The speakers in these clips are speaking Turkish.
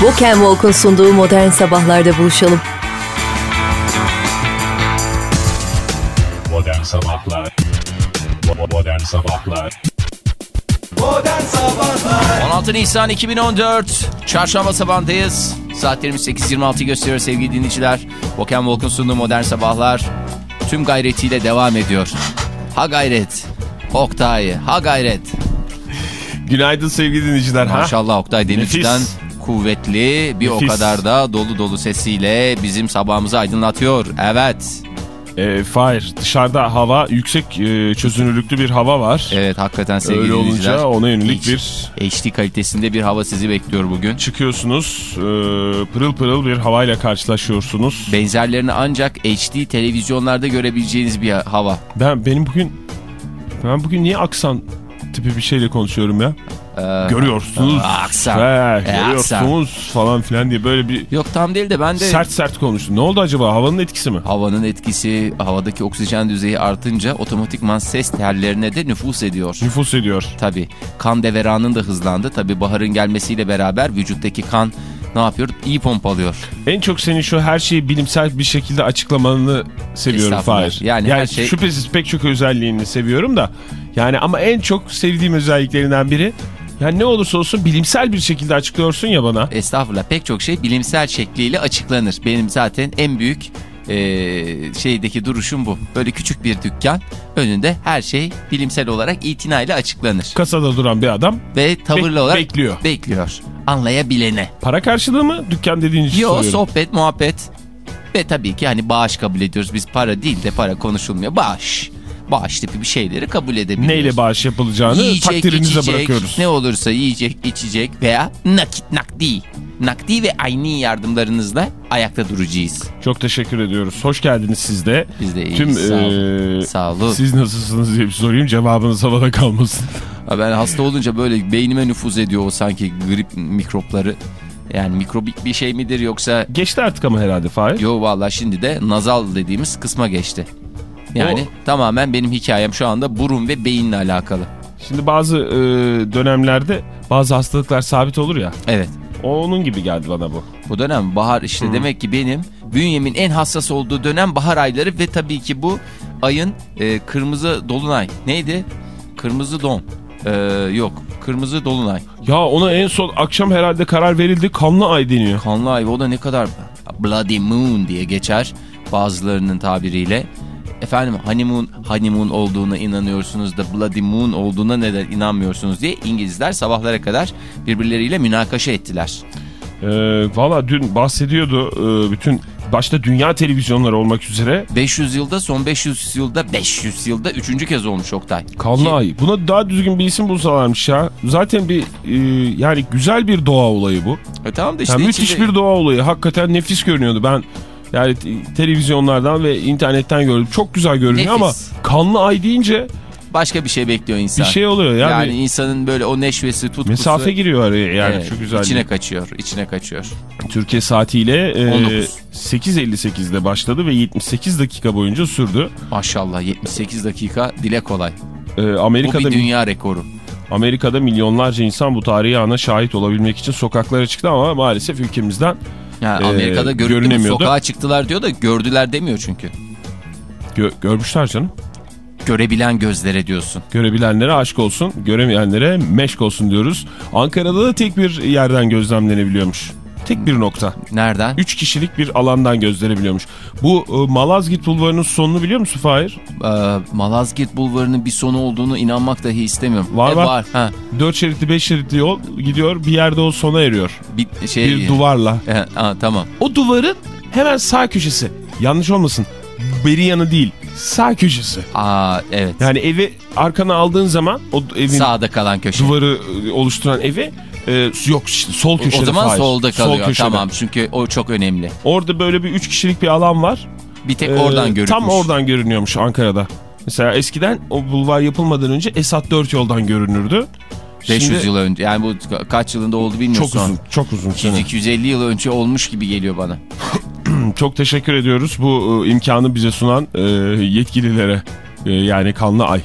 Walk and Walk'un sunduğu Modern Sabahlar'da buluşalım. Modern Sabahlar Modern Sabahlar 16 Nisan 2014 Çarşamba sabahındayız. Saatlerimiz 8.26 gösteriyor sevgili dinleyiciler. Volkan Volk'un sunduğu Modern Sabahlar tüm gayretiyle devam ediyor. Ha gayret. Oktay, ha gayret. Günaydın sevgili dinleyiciler. Ha? Maşallah Oktay Demirci'den Nefis. Kuvvetli bir o Nefis. kadar da dolu dolu sesiyle bizim sabahımızı aydınlatıyor. Evet. E, Fahir dışarıda hava yüksek e, çözünürlüklü bir hava var. Evet hakikaten sevgili Öyle olunca ona yönelik Hiç- bir HD kalitesinde bir hava sizi bekliyor bugün. çıkıyorsunuz. e, pırıl pırıl bir havayla karşılaşıyorsunuz. Benzerlerini ancak HD televizyonlarda görebileceğiniz bir hava. Ben benim bugün ben bugün niye aksan tipi bir şeyle konuşuyorum ya? Ee, görüyorsunuz. aksan. He, E, görüyorsunuz falan filan diye böyle bir Yok tam değil de ben de sert sert konuştum. Ne oldu acaba? Havanın etkisi mi? havanın etkisi havadaki oksijen düzeyi artınca otomatikman ses tellerine de nüfus ediyor. Nüfus ediyor. Tabii kan deveranın da hızlandı. Tabii baharın gelmesiyle beraber vücuttaki kan ne yapıyor? İyi pompalıyor. En çok senin şu her şeyi bilimsel bir şekilde açıklamanı seviyorum. Fahir. Yani her şey- Şüphesiz pek çok özelliğini seviyorum da. Yani ama en çok sevdiğim özelliklerinden biri. Yani ne olursa olsun bilimsel bir şekilde açıklıyorsun ya bana. Estağfurullah pek çok şey bilimsel şekliyle açıklanır. Benim zaten en büyük eee, şeydeki duruşum bu. Böyle küçük bir dükkan önünde her şey bilimsel olarak itinayla açıklanır. Kasada duran bir adam Ve tavırlı Bek- olarak bekliyor. bekliyor. Anlayabilene. para karşılığı mı dükkan dediğin için Yo soruyorum. sohbet muhabbet. Ve tabii ki hani bağış kabul ediyoruz. Biz para değil de para konuşulmuyor. Bağış. Bağış tipi bir şeyleri kabul edebiliyoruz. Neyle bağış yapılacağını Yiyecek, takdirinize içecek, bırakıyoruz. Ne olursa yiyecek, içecek veya nakit nakdi. Nakdi ve ayni yardımlarınızla ayakta duracağız. Çok teşekkür ediyoruz. Hoş geldiniz siz de. Biz de iyiyiz. Tüm sağ olun. eee, Sağ olun. siz nasılsınız diye bir sorayım cevabınız havada kalmasın. Ben hasta olunca böyle beynime nüfuz ediyor o sanki grip mikropları. Yani mikrobik bir şey midir yoksa... Geçti artık ama herhalde Fahir. Yo valla şimdi de nazal dediğimiz kısma geçti. Yani tamamen benim hikayem şu anda burun ve beyinle alakalı. Şimdi bazı eee, dönemlerde bazı hastalıklar sabit olur ya. Evet. Onun gibi geldi bana bu. Bu dönem bahar işte demek ki benim bünyemin en hassas olduğu dönem bahar ayları ve tabii ki bu ayın e, kırmızı dolunay. Neydi? Kırmızı don. Ee, yok. Kırmızı dolunay. Ya ona en son akşam herhalde karar verildi. Kanlı ay deniyor. Kanlı ay o da ne kadar Bloody Moon diye geçer bazılarının tabiriyle. Efendim honeymoon, honeymoon olduğuna inanıyorsunuz da Bloody Moon olduğuna neden inanmıyorsunuz diye İngilizler sabahlara kadar birbirleriyle münakaşa ettiler. Ee, Valla dün bahsediyordu e, bütün başta dünya televizyonları olmak üzere 500 yılda son 500 yılda 500 yılda üçüncü kez olmuş Oktay. kanlı ay. Buna daha düzgün bir isim bulsalarmış ya. Zaten bir e, yani güzel bir doğa olayı bu. E tamam da işte Yani müthiş içinde- bir doğa olayı. Hakikaten nefis görünüyordu. Ben yani te- televizyonlardan ve internetten gördüm. Çok güzel görünüyor Nefis. ama kanlı ay deyince başka bir şey bekliyor insan. bir şey oluyor. Yani, yani insanın böyle o neşvesi, tutkusu. mesafe giriyor araya yani Evet, şu güzel. içine kaçıyor, içine kaçıyor. Türkiye saatiyle e, 19. 8.58'de başladı ve 78 dakika boyunca sürdü. Maşallah 78 dakika dile kolay. E, Bu Amerika'da bir dünya rekoru. Amerika'da milyonlarca insan bu tarihi ana şahit olabilmek için sokaklara çıktı ama maalesef ülkemizden Yani Ee, Amerika'da görüldü mü görünemiyordu. sokağa çıktılar diyor da gördüler demiyor çünkü. gö- görmüşler canım. Görebilen gözlere diyorsun. Görebilenlere aşk olsun, göremeyenlere meşk olsun diyoruz. Ankara'da da tek bir yerden gözlemlenebiliyormuş. Tek bir nokta. Nereden? 3 kişilik bir alandan gözlenebiliyormuş. Bu e, Malazgirt Bulvarı'nın sonunu biliyor musun Fahir? Ee, Malazgirt Bulvarı'nın bir sonu olduğunu inanmak dahi istemiyorum. Var, E, var. Ha, 4 şeritli 5 şeritli yol gidiyor bir yerde o sona eriyor. bir şey. Bir duvarla. E, ha, tamam. O duvarın hemen sağ köşesi. Yanlış olmasın. Beri yanı değil. Sağ köşesi. Aa evet. Yani evi arkana aldığın zaman o evin Sağda kalan köşe. duvarı e, oluşturan evi e, yok işte sol köşede. o zaman Fahir. solda kalıyor. Sol köşede. tamam çünkü o çok önemli. Orada böyle bir 3 kişilik bir alan var. Bir tek Ee, oradan görülmüş. Tam oradan görünüyormuş Ankara'da. Mesela eskiden o bulvar yapılmadan önce Esat 4 yoldan görünürdü. 500 Şimdi yıl önce yani bu kaç yılında oldu bilmiyorum. Çok uzun, çok uzun. sene. 250 yıl önce olmuş gibi geliyor bana. Çok teşekkür ediyoruz bu e, imkanı bize sunan e, yetkililere. E, yani Kanlı Ay.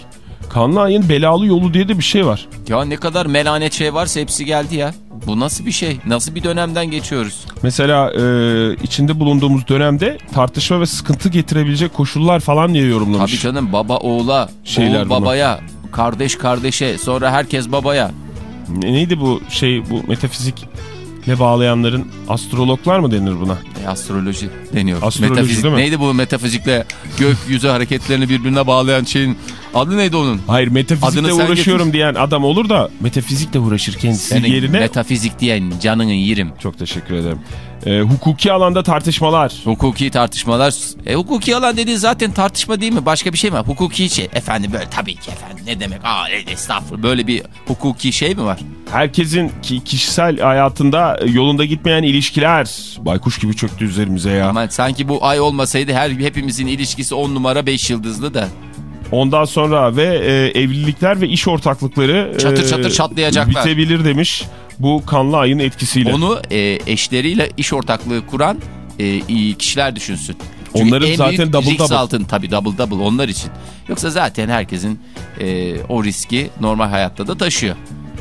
Kanlı Ay'ın belalı yolu diye de bir şey var. Ya ne kadar melanet şey varsa hepsi geldi ya. Bu nasıl bir şey? Nasıl bir dönemden geçiyoruz? Mesela e, içinde bulunduğumuz dönemde tartışma ve sıkıntı getirebilecek koşullar falan diye yorumlamış. Tabii canım baba oğula, Şeyler oğul babaya, kardeş kardeşe, sonra herkes babaya. Ne- Neydi bu şey bu metafizikle bağlayanların astrologlar mı denir buna? E, astroloji deniyor. Astroloji Metafizik. değil mi? Neydi bu metafizikle gökyüzü hareketlerini birbirine bağlayan şeyin adı neydi onun? Hayır metafizikle Adını uğraşıyorum getir. diyen adam olur da metafizikle uğraşır kendisi Senin yerine. metafizik diyen canını yerim. Çok teşekkür ederim. E, hukuki alanda tartışmalar. Hukuki tartışmalar. E, hukuki alan dediğin zaten tartışma değil mi? Başka bir şey mi? Hukuki şey. Efendim böyle tabii ki efendim. Ne demek? Aa e, estağfurullah. Böyle bir hukuki şey mi var? Herkesin ki kişisel hayatında yolunda gitmeyen ilişkiler. Baykuş gibi çöktü üzerimize ya. Ama sanki bu ay olmasaydı her hepimizin ilişkisi 10 numara 5 yıldızlı da. Ondan sonra ve e, evlilikler ve iş ortaklıkları e, Çatır çatır çatlayacaklar. Bitebilir demiş bu kanlı ayın etkisiyle. Onu e, eşleriyle iş ortaklığı kuran e, iyi kişiler düşünsün. Çünkü Onların en zaten büyük double risk double. altın tabii double double onlar için. Yoksa zaten herkesin e, o riski normal hayatta da taşıyor.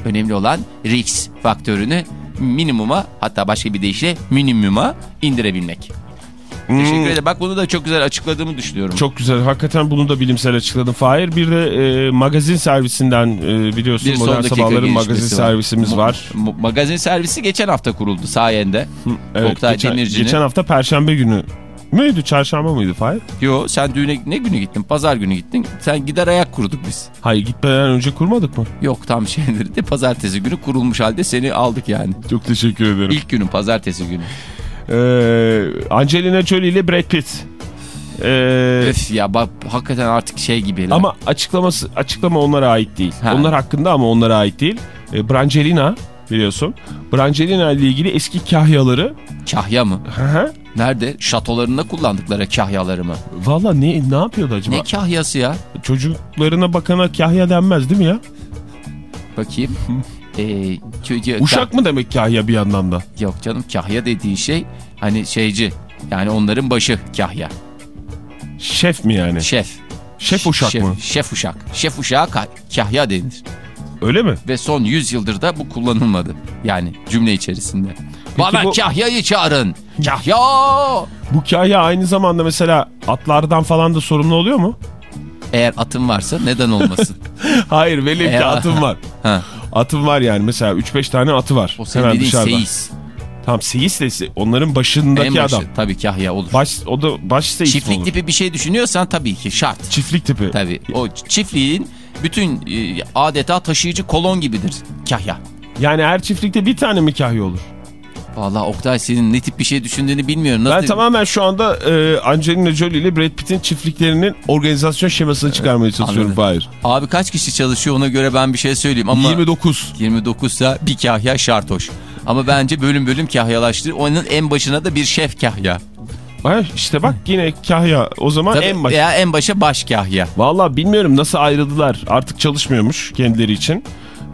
Önemli olan risk faktörünü minimuma hatta başka bir deyişle minimuma indirebilmek. Teşekkür ederim. Bak bunu da çok güzel açıkladığımı düşünüyorum. Hmm. Çok güzel. Hakikaten bunu da bilimsel açıkladın. Fahir bir de e, magazin servisinden e, biliyorsun Bir Modern Sabahların magazin var. servisimiz var. mo- magazin servisi geçen hafta kuruldu sayende. Evet, Oktay geçen, Demirci'nin. geçen hafta Perşembe günü müydü? Çarşamba mıydı Fahir? Yo sen düğüne ne günü gittin? Pazar günü gittin. Sen gider ayak kuruduk biz. Hayır gitmeden önce kurmadık mı? Yok tam şeyleri de pazartesi günü kurulmuş halde seni aldık yani. Çok teşekkür ederim. İlk günün pazartesi günü. Ee, Angelina Jolie ile Brad Pitt. Ee, Öf ya bak hakikaten artık şey gibi. lan. ama açıklaması açıklama onlara ait değil. Ha. Onlar hakkında ama onlara ait değil. Ee, Brangelina biliyorsun. Brangelina ile ilgili eski kahyaları. Kahya mı? Hı hı. Nerede? Şatolarında kullandıkları kahyaları mı? Valla ne ne yapıyordu acaba? Ne kahyası ya? Çocuklarına bakana kahya denmez değil mi ya? Bakayım. Çocuğa- Uşak mı demek kahya bir yandan da? Yok canım kahya dediği şey hani şeyci. Yani onların başı kahya. Şef mi yani? Şef. Şef uşak şef, mı? Şef uşak. Şef uşağa ka- kahya denir. Öyle mi? Ve son 100 yıldır da bu kullanılmadı. Yani cümle içerisinde. Bana bu- kahyayı çağırın. Kahya! Bu kahya aynı zamanda mesela atlardan falan da sorumlu oluyor mu? Eğer atın varsa neden olmasın? Hayır velev ki Eğer- atım var. ha. Atım var yani mesela 3-5 tane atı var. O senin dediğin dışarıda. seyis. Tamam seyis de onların başındaki En başı. adam. Tabii kahya olur. Baş, o da baş seyis Çiftlik olur. tipi bir şey düşünüyorsan tabii ki şart. Çiftlik tipi. Tabii. O çiftliğin bütün e, adeta taşıyıcı kolon gibidir kahya. Yani her çiftlikte bir tane mi kahya olur? Vallahi Oktay senin ne tip bir şey düşündüğünü bilmiyorum. Nasıl... Ben tamamen şu anda e, Angelina Jolie ile Brad Pitt'in çiftliklerinin organizasyon şemasını çıkarmaya çalışıyorum. Hayır. Abi kaç kişi çalışıyor ona göre ben bir şey söyleyeyim ama 29. 29 ise bir kahya şart hoş. Ama bence bölüm bölüm kahyalaştır. Onun en başına da bir şef kahya. Ha, işte bak yine kahya o zaman Tabii, en baş. Veya en başa baş kahya. Valla bilmiyorum nasıl ayrıldılar. Artık çalışmıyormuş kendileri için.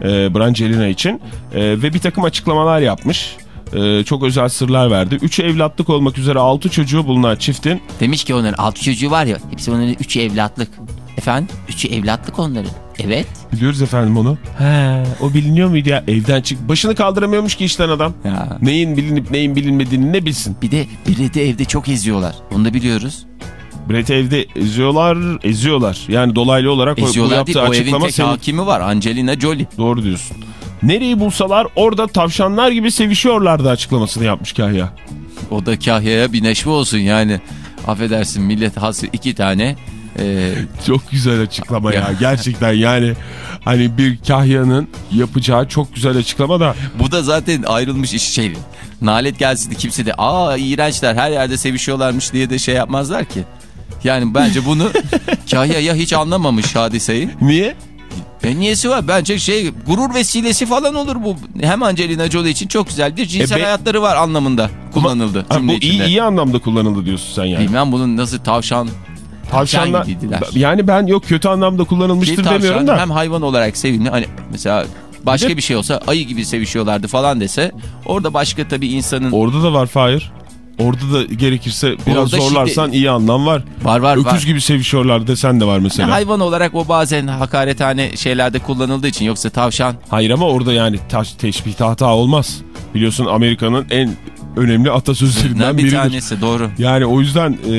E, Brangelina için. E, ve bir takım açıklamalar yapmış. E, çok özel sırlar verdi. 3 evlatlık olmak üzere 6 çocuğu bulunan çiftin Demiş ki onların altı çocuğu var ya hepsi onların üçü evlatlık. Efendim? Üçü evlatlık onların. Evet. Biliyoruz efendim onu. He, o biliniyor muydu ya? Evden çık. Başını kaldıramıyormuş ki işten adam. Ya. Neyin bilinip neyin bilinmediğini ne bilsin. Bir de biri de evde çok eziyorlar. Onu da biliyoruz. Brett'i evde eziyorlar, eziyorlar. Yani dolaylı olarak o- bu Eziyorlar değil. yaptığı O evin açıklama tek senin. hakimi var. Angelina Jolie. Doğru diyorsun. Nereyi bulsalar orada tavşanlar gibi sevişiyorlardı açıklamasını yapmış Kahya. O da kahyaya bir neşve olsun yani. Affedersin millet hası iki tane. e, Çok güzel açıklama ya. Gerçekten yani hani bir Kahya'nın yapacağı çok güzel açıklama da bu da zaten ayrılmış iş şey. Nalet gelsin de kimse de aa iğrençler her yerde sevişiyorlarmış diye de şey yapmazlar ki. Yani bence bunu Kahya ya hiç anlamamış hadiseyi. niye? Ben niyesi var? Bence şey gurur vesilesi falan olur bu. Hem Angelina Jolie için çok güzel bir cinsel E be- hayatları var anlamında kullanıldı Ha, bu iyi, içinde. iyi anlamda kullanıldı diyorsun sen yani. Bilmem bunun nasıl tavşan Tavşanlar yani ben yok kötü anlamda kullanılmıştır Bir tavşan demiyorum da. hem hayvan olarak sevimli hani mesela başka Bir de- bir şey olsa ayı gibi sevişiyorlardı falan dese orada başka tabii insanın Orada da var Fahir. Orada da gerekirse biraz Orada zorlarsan şiddet- iyi anlam var. Var var Öküz var. gibi sevişiyorlar desen de var mesela. Hayvan olarak o bazen hakarethane şeylerde kullanıldığı için yoksa tavşan Hayır ama orada yani taş, teşbih hata olmaz. Biliyorsun Amerika'nın en önemli atasözlerinden bir biridir. tanesi doğru. Yani o yüzden e,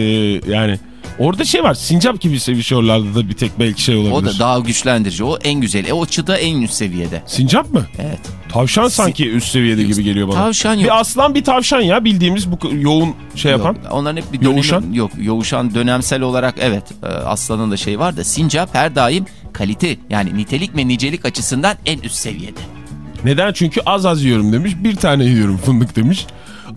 yani orada şey var sincap gibi sevişiyorlardı da bir tek belki şey olabilir. O da daha güçlendirici. O en güzeli. E, o çıta en üst seviyede. Sincap mı? Evet. Tavşan sanki üst seviyede gibi geliyor bana. Tavşan yok. Bir aslan bir tavşan ya bildiğimiz bu yoğun şey yapan. Yok, onların hep bir dönemi, Yoğuşan? Yok yoğuşan dönemsel olarak evet e, aslanın da şey var da sincap her daim kalite yani nitelik ve nicelik açısından en üst seviyede. Neden? Çünkü az az yiyorum demiş. Bir tane yiyorum fındık demiş.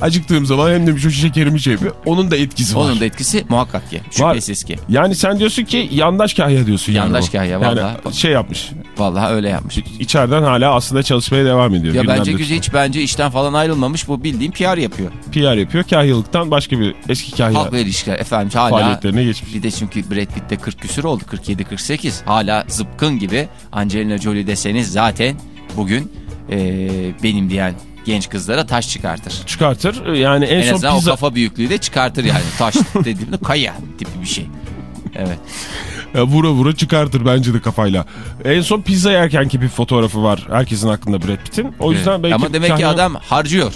Acıktığım zaman hem demiş o şekerimi şey yapıyor. Onun da etkisi var. Onun da etkisi muhakkak ki. Şüphesiz ki. Yani sen diyorsun ki yandaş kahya diyorsun yani. Yandaş bu. kahya, Yani vallahi. şey yapmış. Vallahi öyle yapmış. İçeriden hala aslında çalışmaya devam ediyor. Ya bence de- güzel hiç bence işten falan ayrılmamış. Bu bildiğim PR yapıyor. PR yapıyor. Kahyalıktan başka bir eski kahya Halk ve ilişkiler efendim hala. faaliyetlerine geçmiş. Bir de çünkü Brad Pitt de 40 küsür oldu. 47-48. Hala zıpkın gibi. Angelina Jolie deseniz zaten bugün eee, benim diyen genç kızlara taş çıkartır. Çıkartır. Yani en, En, son azından pizza... o kafa büyüklüğü de çıkartır yani. Taş dediğimde kaya tipi bir şey. Evet. Ya vura vura çıkartır bence de kafayla. En son pizza yerkenki bir fotoğrafı var. Herkesin aklında Brad Pitt'in. O yüzden Evet. belki... Ama demek ki kahya- adam harcıyor.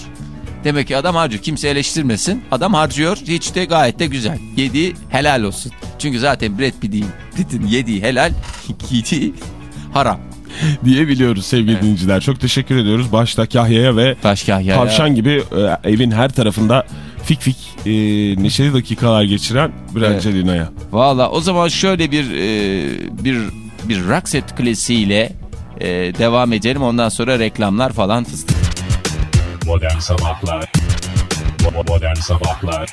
Demek ki adam harcıyor. Kimse eleştirmesin. Adam harcıyor. Hiç de gayet de güzel. Yediği helal olsun. Çünkü zaten Brad Pitt'in Pitt'in yediği helal, yediği haram. diyebiliyoruz sevgili dinleyiciler. Çok teşekkür ediyoruz. Başta Kahya'ya ve Başka ya. tavşan gibi e, evin her tarafında fik fik e, neşeli dakikalar geçiren Brangelina'ya. Valla o zaman şöyle bir e, bir bir Roxette klasiğiyle e, devam edelim. Ondan sonra reklamlar falan fıstık. Modern Sabahlar Bo- Modern Sabahlar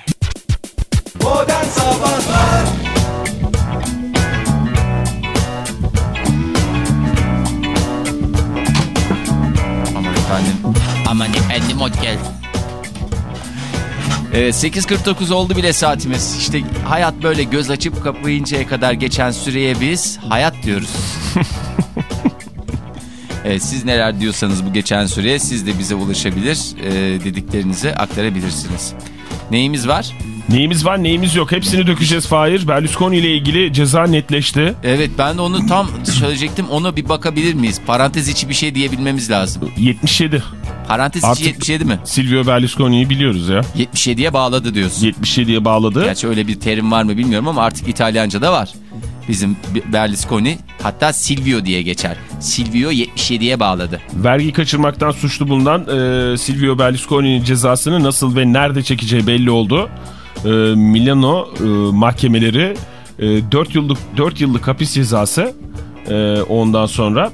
Geldin. Evet 8.49 oldu bile saatimiz. İşte hayat böyle göz açıp kapayıncaya kadar geçen süreye biz hayat diyoruz. Evet, siz neler diyorsanız bu geçen süreye siz de bize ulaşabilir, e, dediklerinizi aktarabilirsiniz. Neyimiz var? Neyimiz var neyimiz yok hepsini dökeceğiz Fahir. Berlusconi ile ilgili ceza netleşti. Evet ben de onu tam söyleyecektim. Ona bir bakabilir miyiz? Parantez içi bir şey diyebilmemiz lazım. 77. Parantez içi Artık- 77 mi? Silvio Berlusconi'yi biliyoruz ya. 77'ye bağladı diyorsun. 77'ye bağladı. Gerçi öyle bir terim var mı bilmiyorum ama artık İtalyanca'da var. Bizim Berlusconi hatta Silvio diye geçer. Silvio 77'ye bağladı. Vergi kaçırmaktan suçlu bulunan e, Silvio Berlusconi'nin cezasını nasıl ve nerede çekeceği belli oldu. E, Milano e, mahkemeleri e, 4 yıllık 4 yıllık hapis cezası e, ondan sonra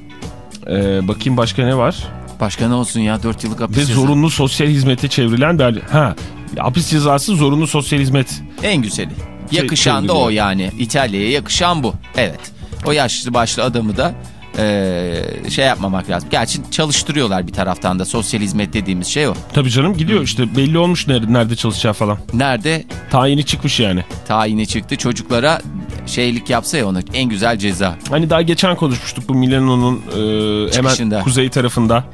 e, bakayım başka ne var? Başka ne olsun ya 4 yıllık hapis Ve cezası. zorunlu sosyal hizmete çevrilen Berl ha hapis cezası zorunlu sosyal hizmet. En güzeli. Şey- Yakışan da çevriliyor. o yani. İtalya'ya yakışan bu. Evet. O yaşlı başlı adamı da eee, şey yapmamak lazım. Gerçi çalıştırıyorlar bir taraftan da. Sosyal hizmet dediğimiz şey o. Tabii canım gidiyor işte belli olmuş nerede, nerede çalışacağı falan. Nerede Tayini çıkmış yani. tayini çıktı çocuklara şeylik yapsa ya onu en güzel ceza. Hani daha geçen konuşmuştuk bu Milano'nun e, hemen kuzey tarafında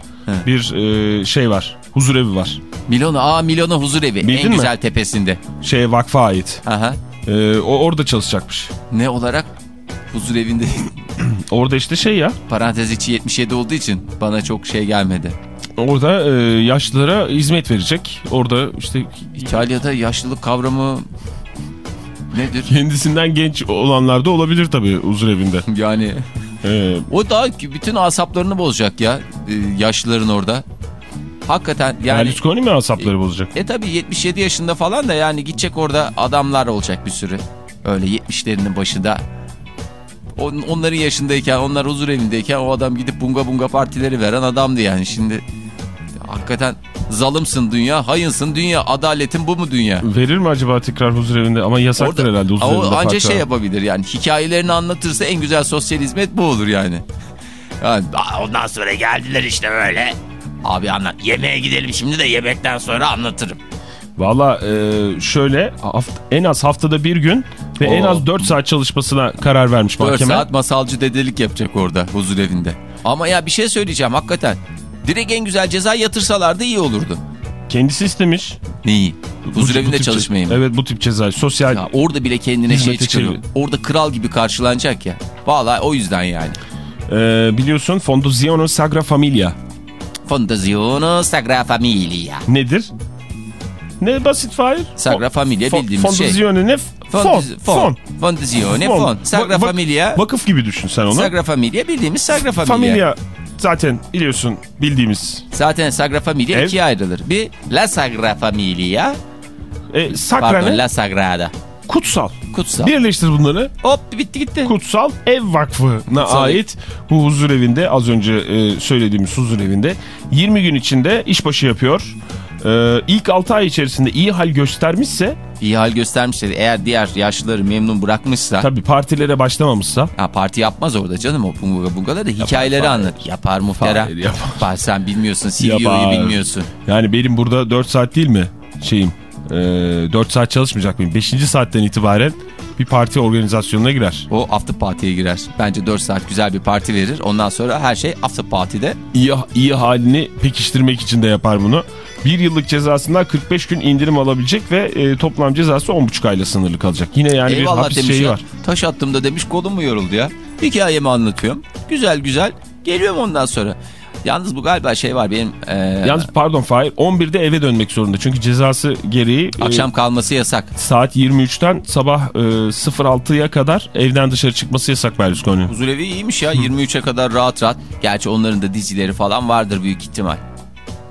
bir e, şey var. Huzurevi var. Milano, aa Milano huzur evi. Bildin en mi? güzel tepesinde. Şeye vakfa ait. Aha. E, o orada çalışacakmış. Ne olarak? Huzur evinde Orada işte şey ya. parantez içi 77 olduğu için bana çok şey gelmedi. Orada e, yaşlılara hizmet verecek. Orada işte İtalya'da yaşlılık kavramı nedir? kendisinden genç olanlar da olabilir tabii huzurevinde. Yani E, o da bütün asaplarını bozacak ya e, yaşlıların orada. Hakikaten yani Berlusconi mi asapları bozacak? e tabi 77 yaşında falan da yani gidecek orada adamlar olacak bir sürü. Öyle 70'lerinin başında. On- Onların yaşındayken onlar huzur evindeyken o adam gidip bunga bunga partileri veren adamdı yani şimdi. Hakikaten zalımsın dünya, hayınsın dünya, adaletin bu mu dünya? Verir mi acaba tekrar huzurevinde? Ama yasaktır herhalde huzurevinde. o anca parti şey yapabilir yani hikayelerini anlatırsa en güzel sosyal hizmet bu olur yani. yani "Aa, ondan sonra geldiler işte böyle. Abi anlat yemeğe gidelim şimdi de yemekten sonra anlatırım. Valla e, şöyle haft- en az haftada bir gün ve en Oo. az 4 saat çalışmasına karar vermiş 4 mahkeme. saat masalcı dedelik yapacak orada huzur evinde. Ama ya bir şey söyleyeceğim hakikaten. Direkt en güzel ceza yatırsalardı iyi olurdu. Kendisi istemiş. Neyi? Bu- Huzur bu evinde tip ce- çalışmayayım. Evet bu tip ceza. Sosyal Ya orada bile kendine şey çıkarıyor. çevir. Orada kral gibi karşılanacak ya. Vallahi o yüzden yani. e, biliyorsun Fondazione Sagra Familia Fondazione Sagra Familia. nedir? Ne basit Fahir? Sagra Familia Fon- bildiğimiz şey. Fondazione ne? Fon. Fon. Fondazione Fon. fon. Sagra Va- va- Familia. Vakıf gibi düşün sen onu. Sagra Familia bildiğimiz Sagra Familia. Familia zaten biliyorsun bildiğimiz. Zaten Sagra Familia Ev. ikiye ayrılır. Bir La Sagra Familia. E, Sakra Pardon ne? La Sagrada. Kutsal. Kutsal. Birleştir bunları. Hop bitti gitti. Kutsal Ev Vakfı'na Kutsal ait bu huzur evinde az önce e, söylediğimiz huzur evinde 20 gün içinde işbaşı yapıyor. E, ilk 6 ay içerisinde iyi hal göstermişse İyi hal göstermişler. Eğer diğer yaşlıları memnun bırakmışsa. tabii partilere başlamamışsa Ha, parti yapmaz orada canım o bunga bungalar da hikayeleri Fahir. anlat. Yapar muhterem. Fahir, yapar. Yapar. Sen bilmiyorsun. CEO'yu Yapar. bilmiyorsun. yani benim burada 4 saat değil mi şeyim e, 4 saat çalışmayacak mıyım? 5. saatten itibaren bir parti organizasyonuna girer. O after party'ye girer. Bence 4 saat güzel bir parti verir. Ondan sonra her şey after party'de. iyi, iyi halini pekiştirmek için de yapar bunu. Bir yıllık cezasından 45 gün indirim alabilecek ve e, toplam cezası 10,5 ayla sınırlı kalacak. Yine yani bir Eyvallah hapis demiş şeyi ya. var. Taş attığımda demiş kolum mu yoruldu ya. Hikayemi anlatıyorum. Güzel güzel. Geliyorum ondan sonra. Yalnız bu galiba şey var benim e, Yalnız pardon Fahir 11'de eve dönmek zorunda. Çünkü cezası gereği e, akşam kalması yasak. saat 23'ten sabah e, 06'ya kadar evden dışarı çıkması yasak Berlusconi. Huzurevi iyiymiş ya 23'e kadar rahat rahat. Gerçi onların da dizileri falan vardır büyük ihtimal.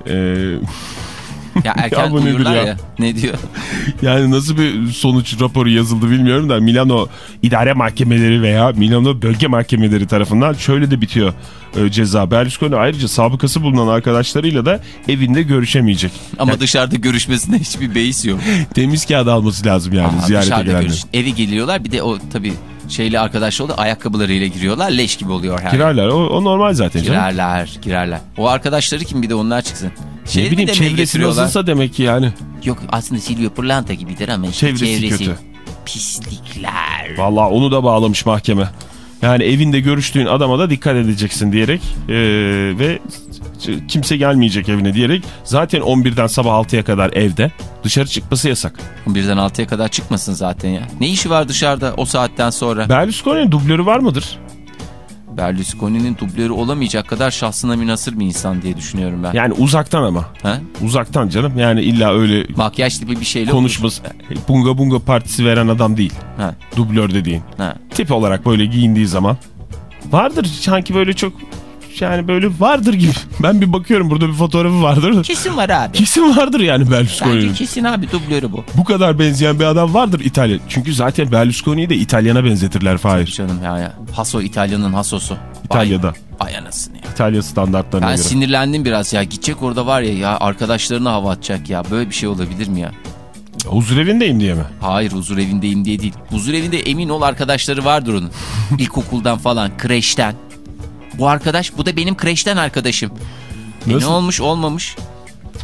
E, Ya erken Ya bu uyurlar ya. ya? Ne diyor? yani nasıl bir sonuç raporu yazıldı bilmiyorum da Milano idare mahkemeleri veya Milano bölge mahkemeleri tarafından şöyle de bitiyor e, ceza. Berlusconi ayrıca sabıkası bulunan arkadaşlarıyla da evinde görüşemeyecek. Ama dışarıda görüşmesinde hiçbir beis yok. Temiz kağıdı alması lazım yani Aa, ziyarete gelenler. Evi geliyorlar bir de o tabii şeyli arkadaş oldu ayakkabılarıyla giriyorlar leş gibi oluyor her. Girerler o, o normal zaten canım. Girerler girerler. O arkadaşları kim bir de onlar çıksın. Şey Ne bileyim çevresi nasılsa demek ki yani. Yok aslında Silvio Pırlanta gibidir ama işte Çevresi çevresi, kötü. pislikler. Vallahi onu da bağlamış mahkeme. Yani evinde görüştüğün adama da dikkat edeceksin diyerek e, ve kimse gelmeyecek evine diyerek zaten 11'den sabah 6'ya kadar evde dışarı çıkması yasak. Birden 6'ya kadar çıkmasın zaten ya. Ne işi var dışarıda o saatten sonra? Berlusconi'nin dublörü var mıdır? Berlusconi'nin dublörü olamayacak kadar şahsına münasır bir insan diye düşünüyorum ben. Yani uzaktan ama. Ha? Uzaktan canım yani illa öyle Makyaj tipi bir şeyle konuşması bunga bunga partisi veren adam değil. Ha, Dublör dediğin. ha. Tip olarak böyle giyindiği zaman. Vardır sanki böyle çok yani böyle vardır gibi. Ben bir bakıyorum burada bir fotoğrafı vardır. Kesin var abi. Kesin vardır yani Bence Berlusconi'nin. kesin abi dublörü bu. Bu kadar benzeyen bir adam vardır İtalya. Çünkü zaten Berlusconi'yi de İtalyan'a benzetirler Fahir. Canım ya ya. Haso İtalya'nın hasosu. İtalya'da. Vay anasını ya. İtalya standartlarına Ben göre. sinirlendim biraz ya. Gidecek orada var ya ya arkadaşlarına hava atacak ya. Böyle bir şey olabilir mi ya? Huzur evindeyim diye mi? Hayır huzur evindeyim diye değil. Huzur evinde emin ol arkadaşları vardır onun. İlkokuldan falan, kreşten. Bu arkadaş, bu da benim kreşten arkadaşım. E ne olmuş olmamış.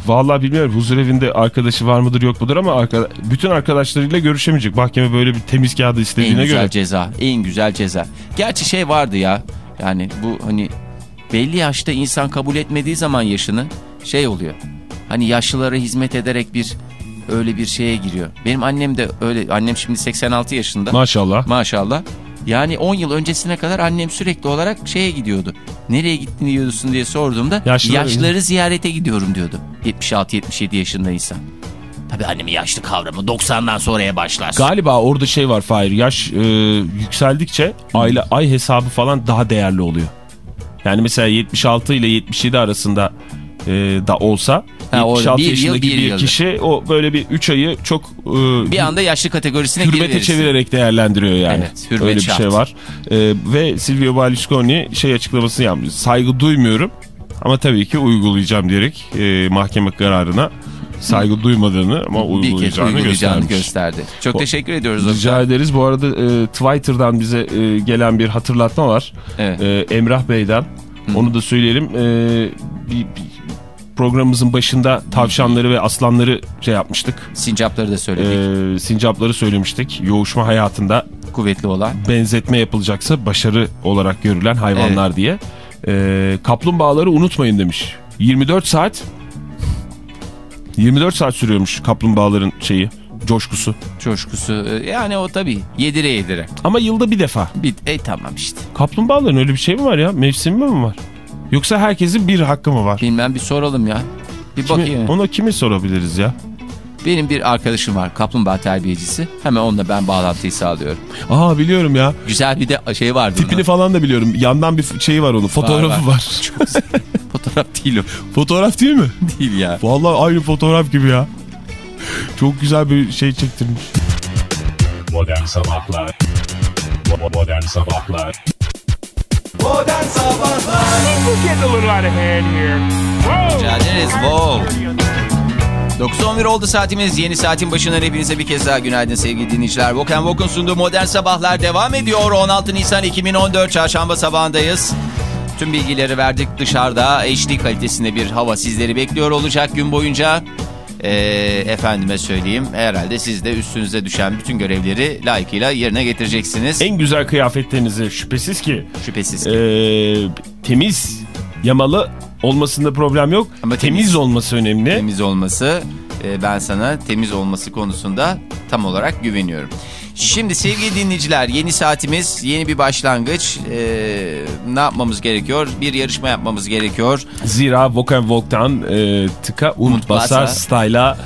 Vallahi bilmiyorum huzur evinde arkadaşı var mıdır yok mudur ama arka- bütün arkadaşlarıyla görüşemeyecek. Mahkeme böyle bir temiz kağıdı En istediğine güzel göre. ceza, en güzel ceza. Gerçi şey vardı ya, yani bu hani belli yaşta insan kabul etmediği zaman yaşını şey oluyor. Hani yaşlılara hizmet ederek bir öyle bir şeye giriyor. Benim annem de öyle, annem şimdi 86 yaşında. Maşallah. Maşallah. Yani 10 yıl öncesine kadar annem sürekli olarak şeye gidiyordu. Nereye gittin diyorsun diye sorduğumda Yaşlıları- yaşlıları ziyarete gidiyorum diyordu. 76-77 yaşında insan. Tabii annemin yaşlı kavramı 90'dan sonraya başlar. Galiba orada şey var Fahir. Yaş e, yükseldikçe aile ay hesabı falan daha değerli oluyor. Yani mesela 76 ile 77 arasında e, da olsa Ha, o 76 bir yıl, yaşındaki bir bir, yılda. kişi o böyle bir 3 ayı çok e, bir anda yaşlı kategorisine hürmete çevirerek değerlendiriyor yani. Evet, hürmet Öyle bir şart. şey var. E, ve Silvio Berlusconi şey açıklamasını yapmış. Saygı duymuyorum ama tabii ki uygulayacağım diyerek e, mahkeme kararına saygı duymadığını ama bir uygulayacağını, uygulayacağını gösterdi. Çok O- teşekkür ediyoruz. Rica Oktay. ederiz. Bu arada e, Twitter'dan bize e, gelen bir hatırlatma var. Evet. E, Emrah Bey'den. Onu da söyleyelim. E, bir, bir programımızın başında tavşanları ve aslanları şey yapmıştık. Sincapları da söyledik. E, sincapları söylemiştik. Yoğuşma hayatında Kuvvetli olan. benzetme yapılacaksa başarı olarak görülen hayvanlar diye. E, kaplumbağaları unutmayın demiş. 24 saat 24 saat sürüyormuş kaplumbağaların şeyi, coşkusu. Coşkusu. e, Yani o tabii yedire yedire. Ama yılda bir defa. Bir, e tamam işte. Kaplumbağaların öyle bir şey mi var ya? Mevsimi mi var? Yoksa herkesin bir hakkı mı var? Bilmem bir soralım ya. Bir Kimi, bakayım. ona kimi sorabiliriz ya? Benim bir arkadaşım var kaplumbağa terbiyecisi. Hemen onunla ben bağlantıyı sağlıyorum. Aa biliyorum ya. Güzel bir de şey vardı. Tipini falan da biliyorum. Yandan bir şeyi var onun. Fotoğrafı var. Fotoğraf değil o. Fotoğraf değil mi? Değil ya. Vallahi aynı fotoğraf gibi ya. Çok güzel bir şey çektirmiş. Modern Sabahlar Bo- Modern Sabahlar Rica ederiz. Wow. 9.11 oldu saatimiz. Yeni saatin başından hepinize bir kez daha günaydın sevgili dinleyiciler. Woken Wok'un sunduğu Modern Sabahlar devam ediyor. 16 Nisan 2014 Çarşamba sabahındayız. Tüm bilgileri verdik dışarıda. HD kalitesinde bir hava sizleri bekliyor olacak gün boyunca. Ee, efendime söyleyeyim herhalde siz de üstünüze düşen bütün görevleri layıkıyla yerine getireceksiniz. En güzel kıyafetlerinizi şüphesiz ki Şüphesiz ki. ee, temiz, yamalı olmasında problem yok. Ama temiz, temiz. olması önemli. temiz olması e, ben sana temiz olması konusunda tam olarak güveniyorum. Şimdi sevgili dinleyiciler yeni saatimiz yeni bir başlangıç. E, ne yapmamız gerekiyor? Bir yarışma yapmamız gerekiyor. Zira Vokan Volk'tan e, tıka Basar. style'a